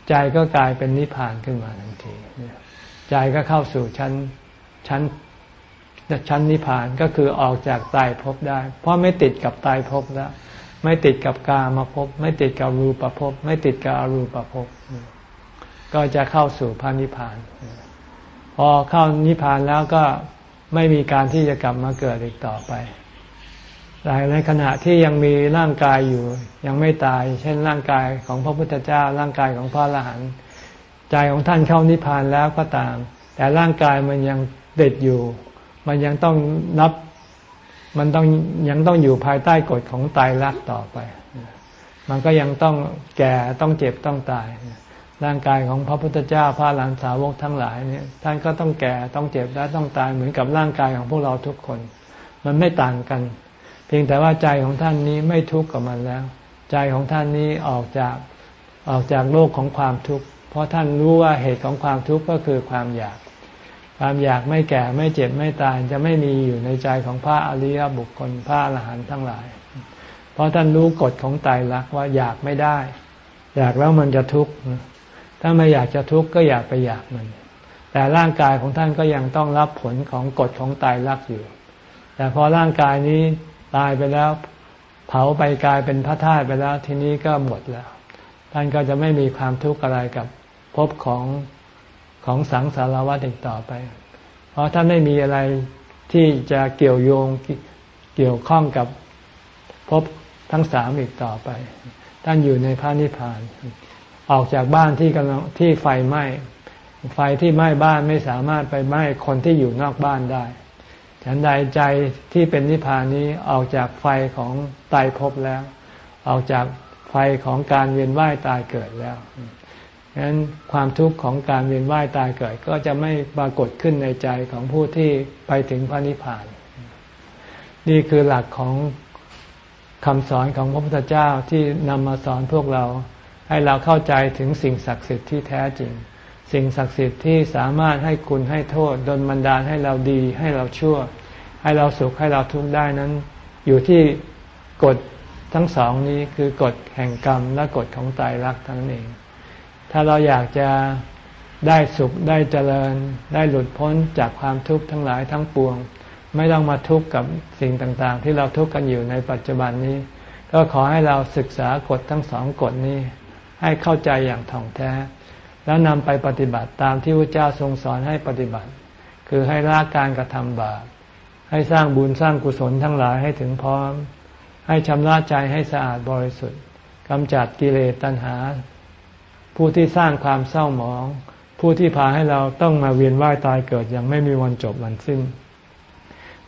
ใจก็กลายเป็นนิพพานขึ้นมาทันทีใจก็เข้าสู่ชั้นชั้นชั้นนิพพานก็คือออกจากตายภพได้ เพราะไม่ติดกับตายภพแล้ว ไม่ติดกับกามาภพไม่ติดกับรูปภพไม่ติดกับอรูปภพก็จะเข้าสู่พระนิพพาน พอเข้านิพพานแล้วก็ไม่มีการที่จะกลับมาเกิดอีกต่อไปแต่ในขณะที่ยังมีร่างกายอยู่ ยังไม่ตาย เช่นร่างกายของพระพุทธเจ้า ร่างกายของพระอรหันต์ใจของท่านเข้านิพพานแล้วก็ตาม แต่ร่างกายมันยังติดอยู่ มันยังต้องนับ มันต้องยังต้องอยู่ภายใต้กฎของตายรักต่อไป มันก็ยังต้องแก่ต้องเจ็บต้องตาย ร่างกายของพระพุทธเจ้าพระหลานสาวกทั้งหลายเนี่ยท่านก็ต้องแก่ต้องเจ็บและต้องตายเหมือนกับร่างกายของพวกเราทุกคน มันไม่ต่างกัน เพียงแต่ว่าใจของท่านนี้ไม่ทุกข์กับมันแล้ว ใจของท่านนี้ออกจากออกจากโลกของความทุกข์เพราะท่านรู้ว่าเหตุของความทุกข์ก็คือความอยาก ความอยากไม่แก่ไม่เจ็บไม่ตายจะไม่มีอยู่ในใจของพระอริยบุคคลพระอรหันต์ทั้งหลาย เพราะท่านรู้กฎของไตรลักว่าอยากไม่ได้ อยากแล้วมันจะทุกข์ถ้าไม่อยากจะทุกข์ก็อยากไปอยากมัน แต่ร่างกายของท่านก็ยังต้องรับผลของกฎของไตรลักอยู่ แต่พอร่างกายนี้ตายไปแล้ว เผาไปกลายเป็นพระธาตุไปแล้วทีนี้ก็หมดแล้ว ท่านก็จะไม่มีความทุกข์อะไรกับภพของ ของสังสารวัฏอีกต่อไป เพราะท่านไม่มีอะไรที่จะเกี่ยวโยงเกี่ยวข้องกับภพทั้งสามอีกต่อไป ท่านอยู่ในพระนิพพาน ออกจากบ้านที่กำลังที่ไฟไหม้ ไฟที่ไหม้บ้านไม่สามารถไปไหม้คนที่อยู่นอกบ้านได้ฉันใดใจที่เป็นนิพพานนี้ออกจากไฟของตายภพแล้ว ออกจากไฟของการเวียนว่ายตายเกิดแล้ว ฉะนั้นความทุกข์ของการเวียนว่ายตายเกิดก็จะไม่ปรากฏขึ้นในใจของผู้ที่ไปถึงพระนิพพาน นี่คือหลักของคำสอนของพระพุทธเจ้าที่นำมาสอนพวกเรา ให้เราเข้าใจถึงสิ่งศักดิ์สิทธิ์ที่แท้จริง สิ่งศักดิ์สิทธิ์ที่สามารถให้คุณให้โทษดลบันดาลให้เราดีให้เราชั่ว ให้เราสุขให้เราทุกข์ได้นั้น อยู่ที่กฎทั้งสองนี้คือกฎแห่งกรรมและกฎของตายรักทั้งนั้นเอง ถ้าเราอยากจะได้สุขได้เจริญ ได้หลุดพ้นจากความทุกข์ทั้งหลายทั้งปวง ไม่ต้องมาทุกข์กับสิ่งต่างๆ ที่เราทุกข์กันอยู่ในปัจจุบันนี้ ก็ขอให้เราศึกษากฎทั้งสองกฎนี้ ให้เข้าใจอย่างถ่องแท้ แล้วนำไปปฏิบัติตามที่พระเจ้าทรงสอนให้ปฏิบัติ คือให้ละการกระทำบาปให้สร้างบุญสร้างกุศลทั้งหลายให้ถึงพร้อม ให้ชำระใจให้สะอาดบริสุทธิ์กำจัดกิเลสตัณหา ผู้ที่สร้างความเศร้าหมอง ผู้ที่พาให้เราต้องมาเวียนว่ายตายเกิดอย่างไม่มีวันจบวันสิ้น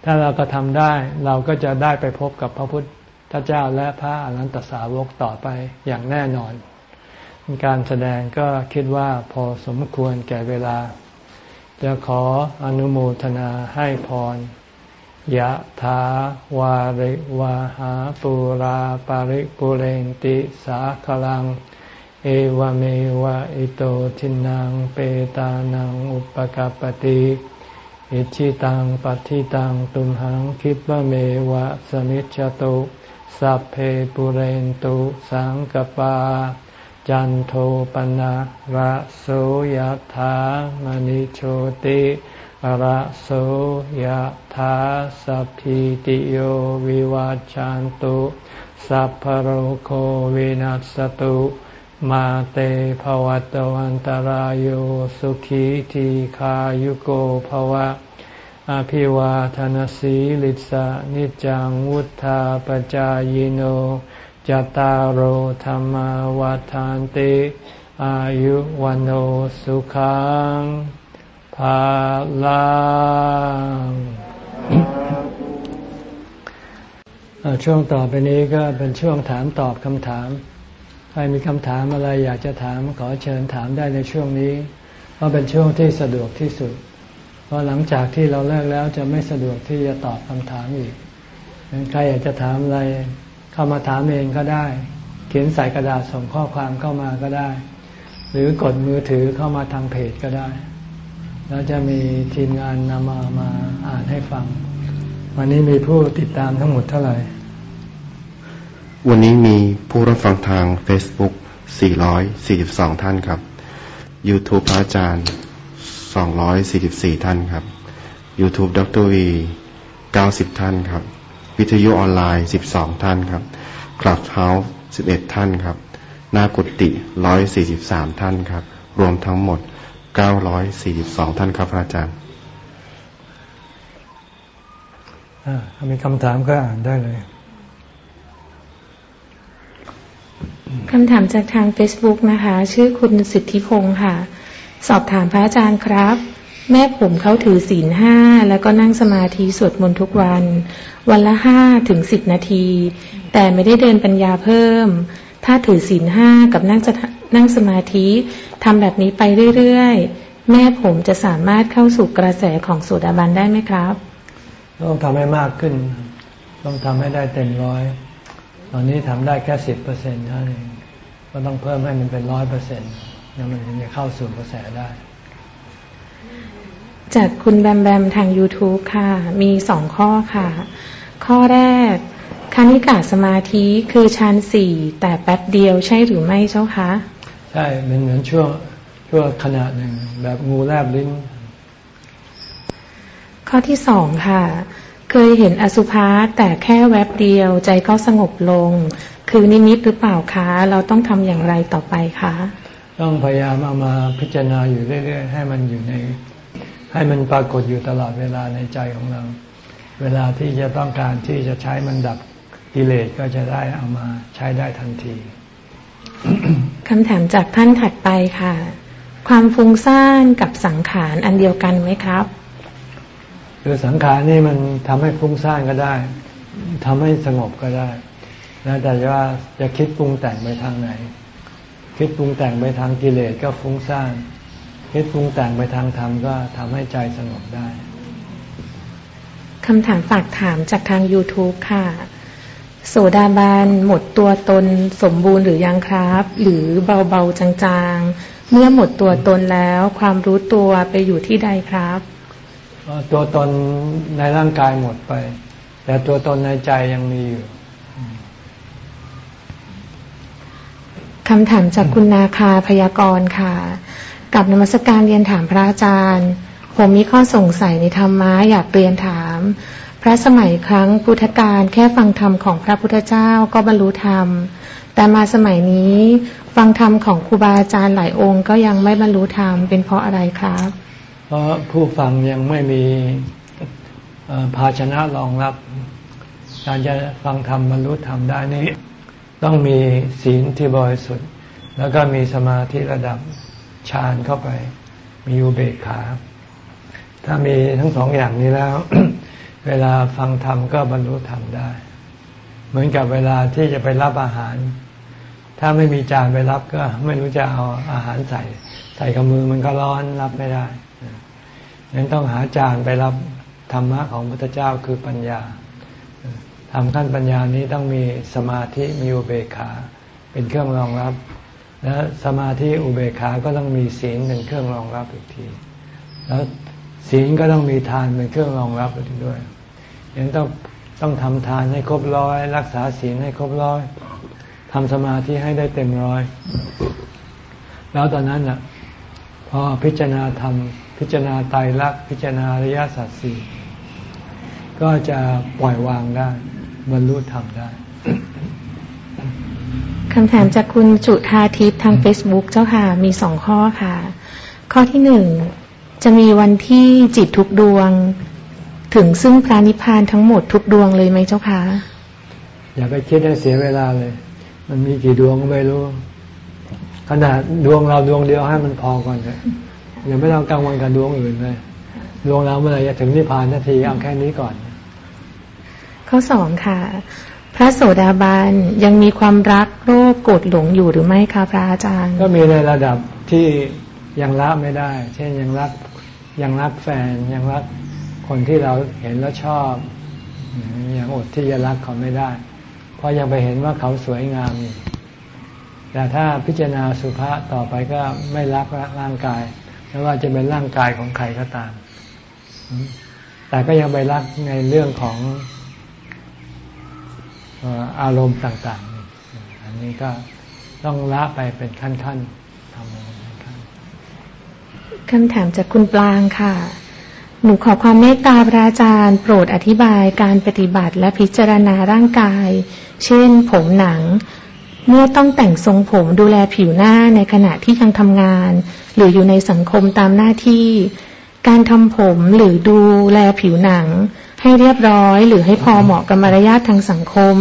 ถ้าเราก็ทำได้เราก็จะได้ไปพบกับพระพุทธเจ้าและพระอรหันตสาวกต่อไปอย่างแน่นอน การแสดงก็คิดว่าพอสมควรแก่เวลา จะขออนุโมทนาให้พรยะถาวาริวาหาปุราปาริปุเรนติสาคลัง เอวเมวะอิโตทินังเปตานังอุปกปติอิชิตังปัฏิตังตุมหังคิปะเมวะสมิจจตุสัพเพปุเรนตุสังกปา จันโทปนะระโสยถามณิโชติระโสยถาสัพพิติโยวิวัจจันตุสัพพโรโควินัสตุ มาเตภวัตวันตารโยสุขีทีขายุโกภวะ อภิวาทนสีลิสานิจังวุธาปจายโนจตารโหธรรมวาทานติอายุวันโอสุขังภาลังช่วงต่อไปนี้ก็เป็นช่วงถามตอบคำถาม ใครมีคำถามอะไรอยากจะถามขอเชิญถามได้ในช่วงนี้ เพราะเป็นช่วงที่สะดวกที่สุด เพราะหลังจากที่เราเลิกแล้วจะไม่สะดวกที่จะตอบคำถามอีกใครอยากจะถามอะไรเข้ามาถามเองก็ได้ เขียนใส่กระดาษส่งข้อความเข้ามาก็ได้ หรือกดมือถือเข้ามาทางเพจก็ได้ แล้วจะมีทีมงานนำมามาอ่านให้ฟัง วันนี้มีผู้ติดตามทั้งหมดเท่าไหร่ วันนี้มีผู้รับฟังทาง Facebook 442 ท่านครับ YouTube พระอาจารย์ 244 ท่านครับ YouTube ดรวี90 ท่านครับ วิทยุออนไลน์ 12 ท่านครับคลับเฮาส์11 ท่านครับ หน้ากุฏิ143 ท่านครับ รวมทั้งหมดเก้าร้อยสี่สิบสองท่านครับพระอาจารย์มีคำถามก็อ่านได้เลย คำถามจากทาง Facebook นะคะ ชื่อคุณสิทธิพงศ์ค่ะ สอบถามพระอาจารย์ครับ แม่ผมเขาถือศีลห้าแล้วก็นั่งสมาธิสวดมนต์ทุกวัน วันละห้าถึงสิบนาที แต่ไม่ได้เดินปัญญาเพิ่ม ถ้าถือศีลห้ากับนั่งนั่งสมาธิทำแบบนี้ไปเรื่อยๆ แม่ผมจะสามารถเข้าสู่กระแสของโสดาบันได้ไหมครับ ต้องทำให้มากขึ้น ต้องทำให้ได้เต็มร้อย ตอนนี้ทำได้แค่สิบเปอร์เซ็นต์เท่านั้นเองก็ต้องเพิ่มให้มันเป็นร้อยเปอร์เซ็นต์แล้วมันถึงจะเข้าสู่กระแสได้ จากคุณแบมแบมทาง YouTube ค่ะ มีสองข้อค่ะ ข้อแรกคณิกาสมาธิคือฌานสี่แต่แป๊บเดียวใช่หรือไม่เจ้าคะ ใช่เป็นเหมือนช่วงช่วงขณะหนึ่งแบบงูแลบลิ้น ข้อที่สองค่ะ เคยเห็นอสุภะแต่แค่แวบเดียว ใจก็สงบลง คือนิมิตหรือเปล่าคะ เราต้องทำอย่างไรต่อไปคะ ต้องพยายามเอามาพิจารณาอยู่เรื่อย ๆ ให้มันอยู่ใน ให้มันปรากฏอยู่ตลอดเวลาในใจของเรา เวลาที่จะต้องการที่จะใช้มันดับกิเลสก็จะได้เอามาใช้ได้ทันทีคำถามจากท่านถัดไปค่ะ ความฟุ้งซ่านกับสังขารอันเดียวกันไหมครับ คือสังขารนี่มันทำให้ฟุ้งซ่านก็ได้ทำให้สงบก็ได้ แล้วแต่ว่าจะคิดปรุงแต่งไปทางไหน คิดปรุงแต่งไปทางกิเลสก็ฟุ้งซ่าน คิดปรุงแต่งไปทางธรรมก็ทำให้ใจสงบได้คำถามฝากถามจากทาง YouTube ค่ะโสดาบันหมดตัวตนสมบูรณ์หรือยังครับ หรือเบาๆจางๆ เมื่อหมดตัวตนแล้ว ความรู้ตัวไปอยู่ที่ใดครับ ตัวตนในร่างกายหมดไป แต่ตัวตนในใจยังมีอยู่คำถามจากคุณนาคาพยากรค่ะ กับนมัสการเรียนถามพระอาจารย์ ผมมีข้อสงสัยในธรรมะอยากเรียนถาม พระสมัยครั้งพุทธกาลแค่ฟังธรรมของพระพุทธเจ้าก็บรรลุธรรม แต่มาสมัยนี้ ฟังธรรมของครูบาอาจารย์หลายองค์ก็ยังไม่บรรลุธรรมเป็นเพราะอะไรครับ เพราะผู้ฟังยังไม่มีภาชนะรองรับ การจะฟังธรรมบรรลุธรรมได้นี้ ต้องมีศีลที่บริสุทธิ์ แล้วก็มีสมาธิระดับฌานเข้าไป มีอุเบกขา ถ้ามีทั้งสองอย่างนี้แล้ว เวลาฟังธรรมก็บรรลุธรรมได้ เหมือนกับเวลาที่จะไปรับอาหาร ถ้าไม่มีจานไปรับก็ไม่รู้จะเอาอาหารใส่ ใส่กับมือมันก็ร้อนรับไม่ได้ นั้นต้องหาจานไปรับธรรมะของพระพุทธเจ้าคือปัญญาทำขั้นปัญญานี้ต้องมีสมาธิมีอุเบกขา เป็นเครื่องรองรับ และสมาธิอุเบกขาก็ต้องมีศีลเป็นเครื่องรองรับอีกที แล้วศีลก็ต้องมีทานเป็นเครื่องรองรับอีกด้วยยังต้องต้องทำทานให้ครบร้อย รักษาศีลให้ครบร้อยทำสมาธิให้ได้เต็มร้อย แล้วตอนนั้นน่ะพอพิจารณาธรรม พิจารณาไตรลักษณ์พิจารณาอริยสัจสี่ก็จะปล่อยวางได้บรรลุธรรมได้คำถามจากคุณจุธาทิพย์ทางเฟซบุ๊กเจ้าค่ะ มีสองข้อค่ะ ข้อที่หนึ่งจะมีวันที่จิตทุกดวง ถึงซึ่งพระนิพพานทั้งหมดทุกดวงเลยไหมเจ้าค่ะ อย่าไปคิดให้เสียเวลาเลย มันมีกี่ดวงก็ไม่รู้ ขนาดดวงเราดวงเดียวให้มันพอก่อนเถอะ อย่าไม่ต้องกังวลกับดวงอื่นเลยดวงเราเมื่อไรจะถึงนิพพานนาทีเอาแค่นี้ก่อน ข้อสองค่ะ พระโสดาบันยังมีความรักโลภโกรธหลงอยู่หรือไม่คะพระอาจารย์ ก็มีในระดับที่ยังละไม่ได้ เช่นยังรักยังรักแฟนยังรักคนที่เราเห็นแล้วชอบยังอดที่จะรักเขาไม่ได้ เพราะยังไปเห็นว่าเขาสวยงามอยู่แต่ถ้าพิจารณาสุภาษต่อไปก็ไม่รักร่างกาย ไม่ว่าจะเป็นร่างกายของใครก็ตาม แต่ก็ยังไปรักในเรื่องของอารมณ์ต่าง ๆ อันนี้ก็ต้องละไปเป็นขั้นๆทำขั้นคำถามจากคุณปลางค่ะ หนูขอความเมตตาพระอาจารย์ โปรดอธิบายการปฏิบัติและพิจารณาร่างกาย เช่นผมหนัง เมื่อต้องแต่งทรงผมดูแลผิวหน้าในขณะที่ยังทำงาน หรืออยู่ในสังคมตามหน้าที่ การทำผมหรือดูแลผิวหนัง ให้เรียบร้อยหรือให้พอเหมาะกับมารยาททางสังคม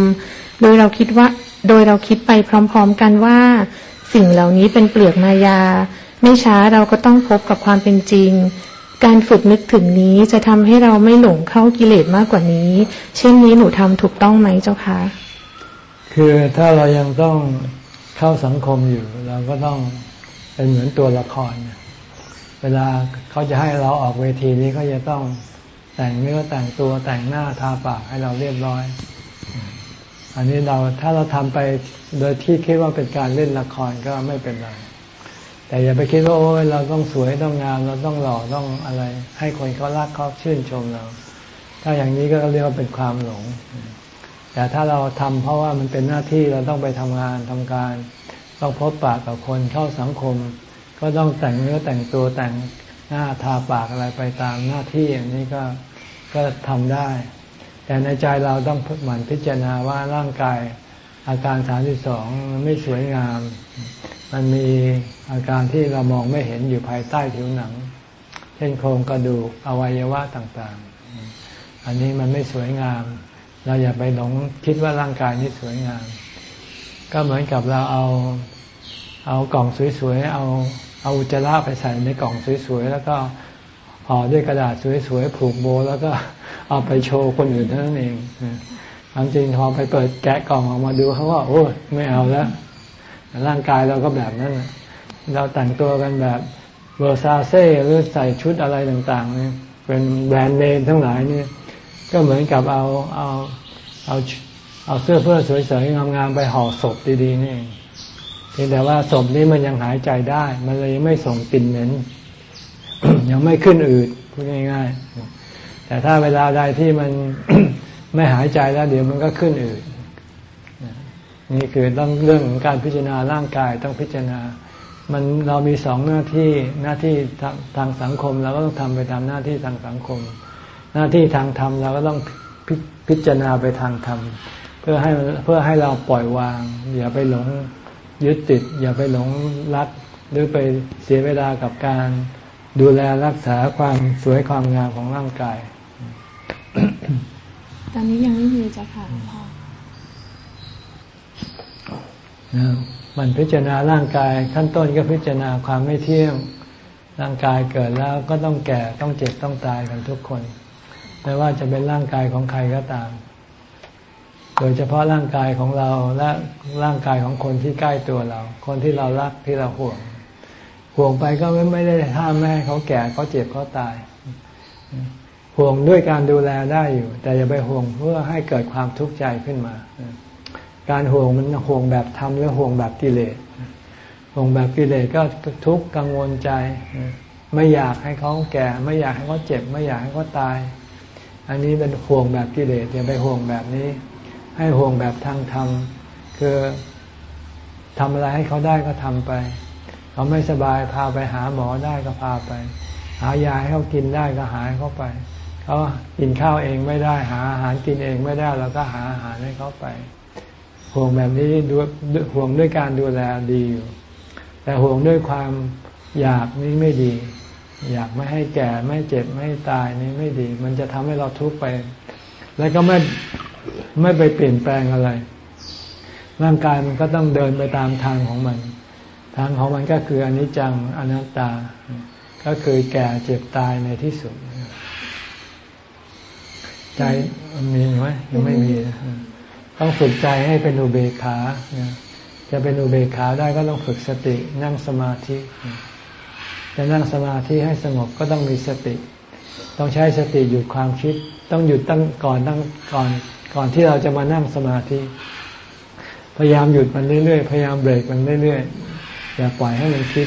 โดยเราคิดว่า โดยเราคิดไปพร้อม ๆ กันว่า สิ่งเหล่านี้เป็นเปลือกมายา ไม่ช้าเราก็ต้องพบกับความเป็นจริง การฝึกนึกถึงนี้จะทำให้เราไม่หลงเข้ากิเลสมากกว่านี้ เช่นนี้หนูทำถูกต้องไหมเจ้าคะ คือถ้าเรายังต้องเข้าสังคมอยู่ เราก็ต้องเป็นเหมือนตัวละคร เวลาเขาจะให้เราออกเวทีนี้เขาจะต้องแต่งเนื้อแต่งตัวแต่งหน้าทาปากให้เราเรียบร้อย อันนี้เราถ้าเราทำไปโดยที่คิดว่าเป็นการเล่นละครก็ไม่เป็นไรแต่อย่าไปคิดว่าโอ้ยเราต้องสวยต้องงาม เราต้องหล่อต้องอะไร ให้คนเขารักเขาชื่นชมเรา ถ้าอย่างนี้ก็เรียกว่าเป็นความหลง แต่ถ้าเราทำเพราะว่ามันเป็นหน้าที่เราต้องไปทำงานทำการ ต้องพบปากกับคนเข้าสังคม ก็ต้องแต่งเนื้อแต่งตัวแต่งหน้าทาปากอะไรไปตามหน้าที่อย่างนี้ก็ก็ทำได้ แต่ในใจเราต้องหมั่นพิจารณาว่าร่างกายอาการสามสิบสองไม่สวยงาม มันมีอาการที่เรามองไม่เห็นอยู่ภายใต้ผิวหนัง เช่นโครงกระดูกอวัยวะต่างๆ อันนี้มันไม่สวยงาม เราอย่าไปหลงคิดว่าร่างกายนี้สวยงาม ก็เหมือนกับเราเอาเอากล่องสวยๆเอาเอาอุจจาระไปใส่ในกล่องสวยๆแล้วก็ห่อด้วยกระดาษสวยๆผูกโบแล้วก็เอาไปโชว์คนอื่นเท่านั้นเองความจริงพอไปเปิดแกะกล่องออกมาดูเขาว่า โอ้ไม่เอาแล้วร่างกายเราก็แบบนั้นเราแต่งตัวกันแบบเวอร์ซาเซ่หรือใส่ชุดอะไรต่างๆเนี่ยเป็นแบรนด์เนมทั้งหลายเนี่ย ก็เหมือนกับเอาเอาเอาเอาเสื้อเพื่อสวยๆงามๆไปห่อศพดีๆนี่เพียงแต่ว่าศพนี้มันยังหายใจได้ มันเลยไม่ส่งกลิ่นเหม็นยังไม่ขึ้นอืดพูดง่ายๆ แต่ถ้าเวลาใดที่มันไม่หายใจแล้ว เดี๋ยวมันก็ขึ้นอืดนี่คือต้องเรื่องของการพิจารณาร่างกายต้องพิจารณา มันเรามีสองหน้าที่หน้าที่ทางสังคมเราก็ต้องทำไปตามหน้าที่ทางสังคม หน้าที่ทางธรรมเราก็ต้องพพิจารณาไปทางธรรมเพื่อให้เพื่อให้เราปล่อยวาง อย่าไปหลงยึดติด อย่าไปหลงรักหรือไปเสียเวลากับการดูแลรักษาความสวยความงามของร่างกาย ตอนนี้ยังไม่มีจ้ะค่ะพ่อมันพิจารณาร่างกาย ขั้นต้นก็พิจารณาความไม่เที่ยงร่างกายเกิดแล้วก็ต้องแก่ต้องเจ็บต้องตายกันทุกคน ไม่ว่าจะเป็นร่างกายของใครก็ตาม โดยเฉพาะร่างกายของเราและร่างกายของคนที่ใกล้ตัวเรา คนที่เรารักที่เราห่วง ห่วงไปก็ไม่ได้ห้ามแม่เขาแก่เขาเจ็บเขาตาย ห่วงด้วยการดูแลได้อยู่ แต่อย่าไปห่วงเพื่อให้เกิดความทุกข์ใจขึ้นมา การห่วงมันห่วงแบบทำหรือห่วงแบบกิเลสห่วงแบบกิเลสก็ทุกข์กังวลใจ ไม่อยากให้เขาแก่ ไม่อยากให้เขาเจ็บ ไม่อยากให้เขาตาย อันนี้เป็นห่วงแบบกิเลสอย่าไปห่วงแบบนี้ ให้ห่วงแบบทางธรรม คือทำอะไรให้เขาได้ก็ทำไป เขาไม่สบายพาไปหาหมอได้ก็พาไป หายาให้เขากินได้ก็หาให้เขาไป เขากินข้าวเองไม่ได้หาอาหารกินเองไม่ได้เราก็หาอาหารให้เขาไป ห่วงแบบนี้ด้วยห่วงด้วยการดูแลดีอยู่แต่ห่วงด้วยความอยากนี้ไม่ดี อยากไม่ให้แก่ไม่เจ็บไม่ตายนี่ไม่ดี มันจะทำให้เราทุกข์ไป แล้วก็ไม่ไม่ไปเปลี่ยนแปลงอะไร ร่างกายมันก็ต้องเดินไปตามทางของมัน ทางของมันก็คืออนิจจังอนัตตา ก็คือแก่เจ็บตายในที่สุด ใจมีไหมยังไม่มี ต้องฝึกใจให้เป็นอุเบกขาจะเป็นอุเบกขาได้ก็ต้องฝึกสตินั่งสมาธิ จะนั่งสมาธิให้สงบก็ต้องมีสติ ต้องใช้สติหยุดความคิด ต้องหยุดตั้งก่อนตั้งก่อนก่อนที่เราจะมานั่งสมาธิ พยายามหยุดมันเรื่อยๆ พยายามเบรกมันเรื่อยๆ อย่าปล่อยให้มันคิด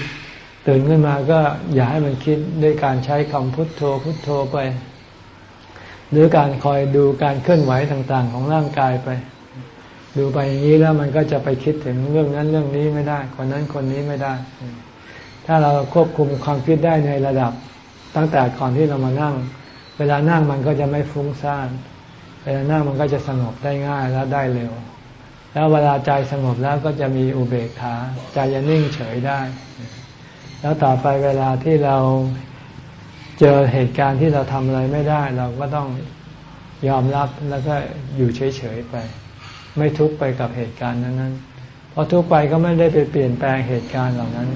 ตื่นขึ้นมาก็อย่าให้มันคิดด้วยการใช้คำพุทโธพุทโธไป หรือการคอยดูการเคลื่อนไหวต่างๆ ของร่างกายไป ดูไปอย่างนี้แล้วมันก็จะไปคิดถึงเรื่องนั้นเรื่องนี้ไม่ได้ คนนั้นคนนี้ไม่ได้ ถ้าเราควบคุมความคิดได้ในระดับตั้งแต่ก่อนที่เรามานั่ง เวลานั่งมันก็จะไม่ฟุ้งซ่านเวลานั่งมันก็จะสงบได้ง่ายและได้เร็ว แล้วเวลาใจสงบแล้วก็จะมีอุเบกขาใจจะนิ่งเฉยได้ แล้วต่อไปเวลาที่เราเจอเหตุการณ์ที่เราทำอะไรไม่ได้ เราก็ต้องยอมรับแล้วก็อยู่เฉยๆไป ไม่ทุกข์ไปกับเหตุการณ์นั้นๆเพราะทุกข์ไปก็ไม่ได้ไปเปลี่ยนแปลงเหตุการณ์เหล่านั้น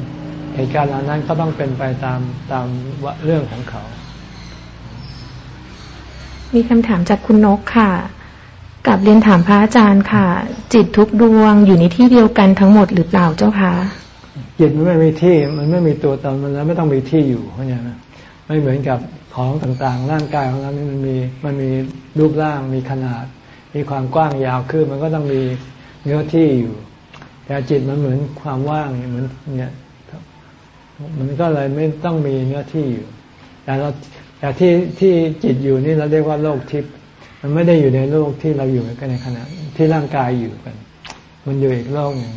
เหตุการณ์เหล่านั้นก็ต้องเป็นไปตามตามเรื่องของเขา มีคำถามจากคุณนกค่ะกับเรียนถามพระอาจารย์ค่ะ จิตทุกดวงอยู่ในที่เดียวกันทั้งหมดหรือเปล่าเจ้าคะจิตมันไม่มีที่มันไม่มีตัวตนมันแล้วไม่ต้องมีที่อยู่เพราะอย่างนั้นไม่เหมือนกับของต่างๆ ร่างกายของเรานี่มันมีมันมีรูปร่างมีขนาด มีความกว้างยาวขึ้นมันก็ต้องมีเนื้อที่อยู่ แต่จิตมันเหมือนความว่างเหมือนเนี่ย มันก็เลยไม่ต้องมีเนื้อที่อยู่ แต่เราแต่ที่ที่จิตอยู่นี่เราเรียกว่าโลกทิพย์มันไม่ได้อยู่ในโลกที่เราอยู่กันในขณะที่ร่างกายอยู่กัน มันอยู่อีกโลกหนึ่ง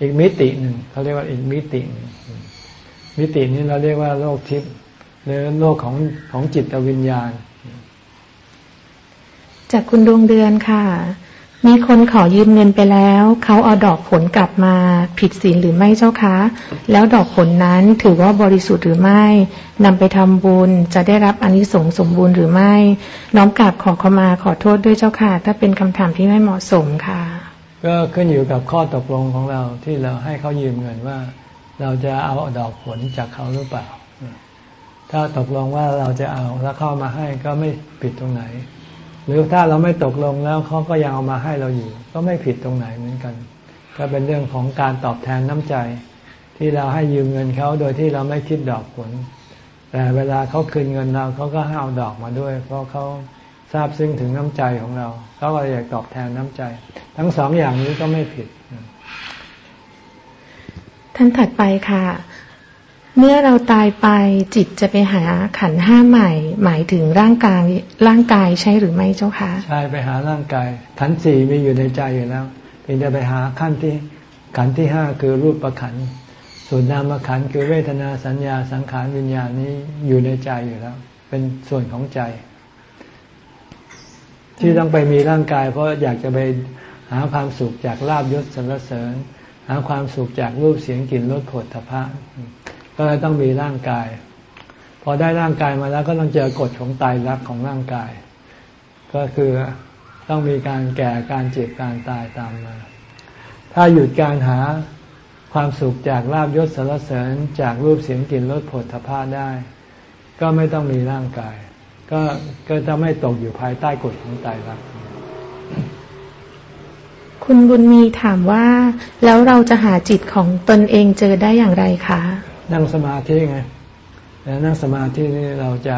อีกมิติหนึ่งเขาเรียกว่าอีกมิติหนึ่งมิตินี้เราเรียกว่าโลกทิพย์หรือโลกของของจิตวิญญาณ จากคุณดวงเดือนค่ะ มีคนขอยืมเงินไปแล้ว เขาเอาดอกผลกลับมาผิดศีลหรือไม่เจ้าคะ แล้วดอกผลนั้นถือว่าบริสุทธิ์หรือไม่นำไปทำบุญจะได้รับอนิสงส์สมบูรณ์หรือไม่ น้อมกราบขอขมาขอโทษด้วยเจ้าค่ะ ถ้าเป็นคำถามที่ไม่เหมาะสมค่ะ ก็ขึ้นอยู่กับข้อตกลงของเราที่เราให้เขายืมเงินว่า เราจะเอาดอกผลจากเขาหรือเปล่า ถ้าตกลงว่าเราจะเอาแล้วเข้ามาให้ก็ไม่ผิดตรงไหน หรือถ้าเราไม่ตกลงแล้วเขาก็ยังเอามาให้เราอยู่ ก็ไม่ผิดตรงไหนเหมือนกัน ก็เป็นเรื่องของการตอบแทนน้ำใจ ที่เราให้ยืมเงินเขาโดยที่เราไม่คิดดอกผล แต่เวลาเขาคืนเงินเราเขาก็ให้เอาดอกมาด้วย เพราะเขาทราบซึ้งถึงน้ำใจของเราเขาก็อยากตอบแทนน้ำใจ ทั้งสองอย่างนี้ก็ไม่ผิดท่านถัดไปค่ะ เมื่อเราตายไปจิตจะไปหาขันห้าใหม่ หมายถึงร่างกายร่างกายใช่หรือไม่เจ้าคะใช่ไปหาร่างกาย ขันสี่มีอยู่ในใจอยู่แล้วเพียงจะไปหาขั้นที่ขันที่ห้าคือรูปประขันส่วนนามขันคือเวทนาสัญญาสังขารวิญญาณนี้อยู่ในใจอยู่แล้ว เป็นส่วนของใจ ที่ต้องไปมีร่างกาย เพราะอยากจะไปหาความสุขจากลาบยศสรรเสริญ หาความสุขจากรูปเสียงกลิ่นรสผลถภะ ก็เลยต้องมีร่างกาย พอได้ร่างกายมาแล้วก็ต้องเจอกฎของตายรักของร่างกาย ก็คือต้องมีการแก่การเจ็บการตายตามมา ถ้าหยุดการหาความสุขจากลาบยศสรรเสริญจากรูปเสียงกลิ่นรสผลถภะได้ ก็ไม่ต้องมีร่างกาย ก็ก็จะไม่ตกอยู่ภายใต้กฎของตายรักคุณบุญมีถามว่า แล้วเราจะหาจิตของตนเองเจอได้อย่างไรคะ นั่งสมาธิไงแล้วนั่งสมาธินี่เราจะ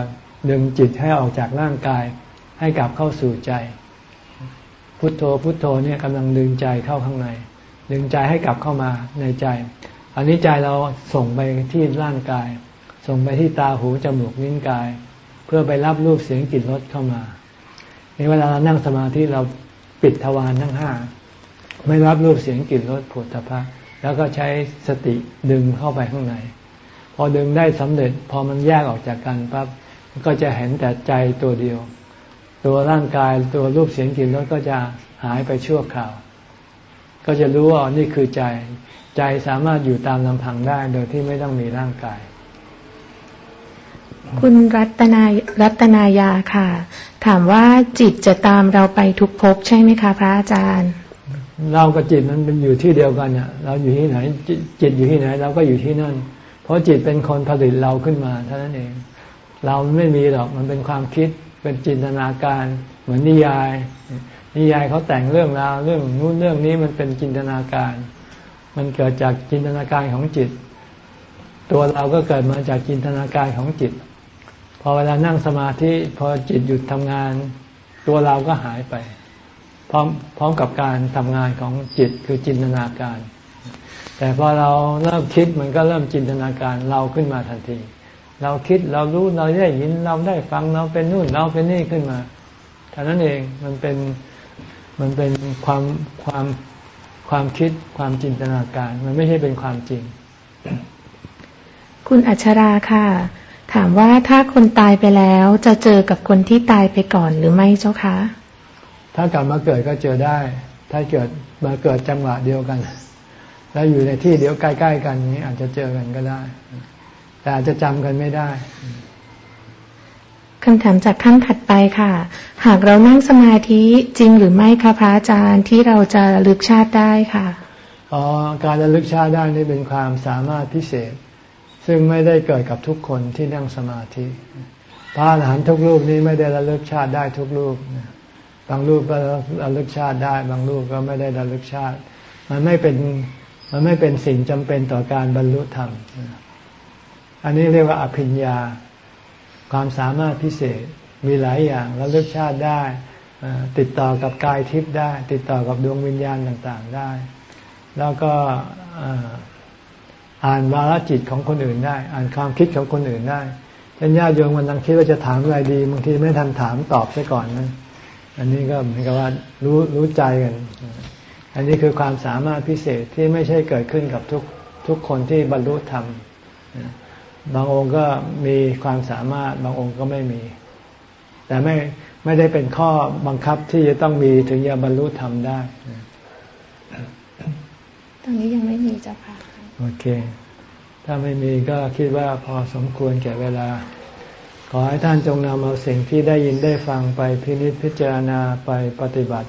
ดึงจิตให้ออกจากร่างกาย ให้กลับเข้าสู่ใจ พุทโธพุทโธเนี่ยกำลังดึงใจเข้าข้างใน ดึงใจให้กลับเข้ามาในใจ อันนี้ใจเราส่งไปที่ร่างกาย ส่งไปที่ตาหูจมูกลิ้นกาย เพื่อไปรับรูปเสียงกลิ่นรสเข้ามาในเวลาเรานั่งสมาธิเราปิดทวารทั้งห้าไม่รับรูปเสียงกลิ่นรสผลตภะแล้วก็ใช้สติดึงเข้าไปข้างใน พอดึงได้สำเร็จ พอมันแยกออกจากกันปั๊บก็จะเห็นแต่ใจตัวเดียว ตัวร่างกายตัวรูปเสียงกลิ่นรสก็จะหายไปชั่วคราว ก็จะรู้ว่านี่คือใจ ใจสามารถอยู่ตามลำพังได้โดยที่ไม่ต้องมีร่างกาย คุณรัตนารัตนายาค่ะ ถามว่าจิตจะตามเราไปทุกภพใช่ไหมคะ พระอาจารย์ เรากับจิตมันเป็นอยู่ที่เดียวกันเนี่ยเราอยู่ที่ไหนจจิตอยู่ที่ไหน เราก็อยู่ที่นั่น เพราะจิตเป็นคนผลิตเราขึ้นมาเท่านั้นเอง เราไม่มีหรอกมันเป็นความคิดเป็นจินตนาการเหมือนนิยาย นิยายเขาแต่งเรื่องราวเรื่องนู้นเรื่องนี้มันเป็นจินตนาการ มันเกิดจากจินตนาการของจิต ตัวเราก็เกิดมาจากจินตนาการของจิต พอเวลานั่งสมาธิพอจิตหยุดทำงาน ตัวเราก็หายไป พร้อมพร้อมกับการทำงานของจิตคือจินตนาการ แต่พอเราเริ่มคิดมันก็เริ่มจินตนาการเราขึ้นมาทันที เราคิดเรารู้เราได้ยินเราได้ฟังเราเป็นนู่นเราเป็นนี่ขึ้นมาเท่านั้นเองมันเป็นมันเป็นความความความคิดความจินตนาการ มันไม่ใช่เป็นความจริง คุณอัชราค่ะ ถามว่าถ้าคนตายไปแล้วจะเจอกับคนที่ตายไปก่อนหรือไม่เจ้าคะ ถ้ากลับมาเกิดก็เจอได้ ถ้าเกิดมาเกิดจังหวะเดียวกัน แล้วอยู่ในที่เดียวใกล้ ๆ กันนี้อาจจะเจอกันก็ได้ แต่อาจจะจำกันไม่ได้คำถามจากท่านถัดไปค่ะ หากเรานั่งสมาธิจริงหรือไม่คะพระอาจารย์ที่เราจะระลึกชาติได้ค่ะอ๋อการระลึกชาติได้นี่เป็นความสามารถพิเศษ ซึ่งไม่ได้เกิดกับทุกคนที่นั่งสมาธิ พระอรหันต์ทุกรูปนี้ไม่ได้ระลึกชาติได้ทุกรูป บางรูปก็ระลึกชาติได้ บางรูปก็ไม่ได้ระลึกชาติ มันไม่เป็น มันไม่เป็นสิ่งจำเป็นต่อการบรรลุธรรม อันนี้เรียกว่าอภิญญา ความสามารถพิเศษมีหลายอย่างระลึกชาติได้ติดต่อกับกายทิพย์ได้ ติดต่อกับดวงวิญญาณต่างๆได้ แล้วก็อ่านวาระจิตของคนอื่นได้ อ่านความคิดของคนอื่นได้เช่นญาติโยมวันนังคิดว่าจะถามอะไรดีบางทีไม่ทันถามตอบซะก่อนนะอันนี้ก็เหมือนกับว่ารู้รู้ใจกัน อันนี้คือความสามารถพิเศษที่ไม่ใช่เกิดขึ้นกับทุกทุกคนที่บรรลุธรรม บางองค์ก็มีความสามารถบางองค์ก็ไม่มี แต่ไม่ไม่ได้เป็นข้อบังคับที่จะต้องมีถึงจะบรรลุธรรมได้ตอนนี้ยังไม่มีเจ้าค่ะโอเค ถ้าไม่มีก็คิดว่าพอสมควรแก่เวลา ขอให้ท่านจงนำเอาสิ่งที่ได้ยินได้ฟังไปพินิจพิจารณาไปปฏิบัติ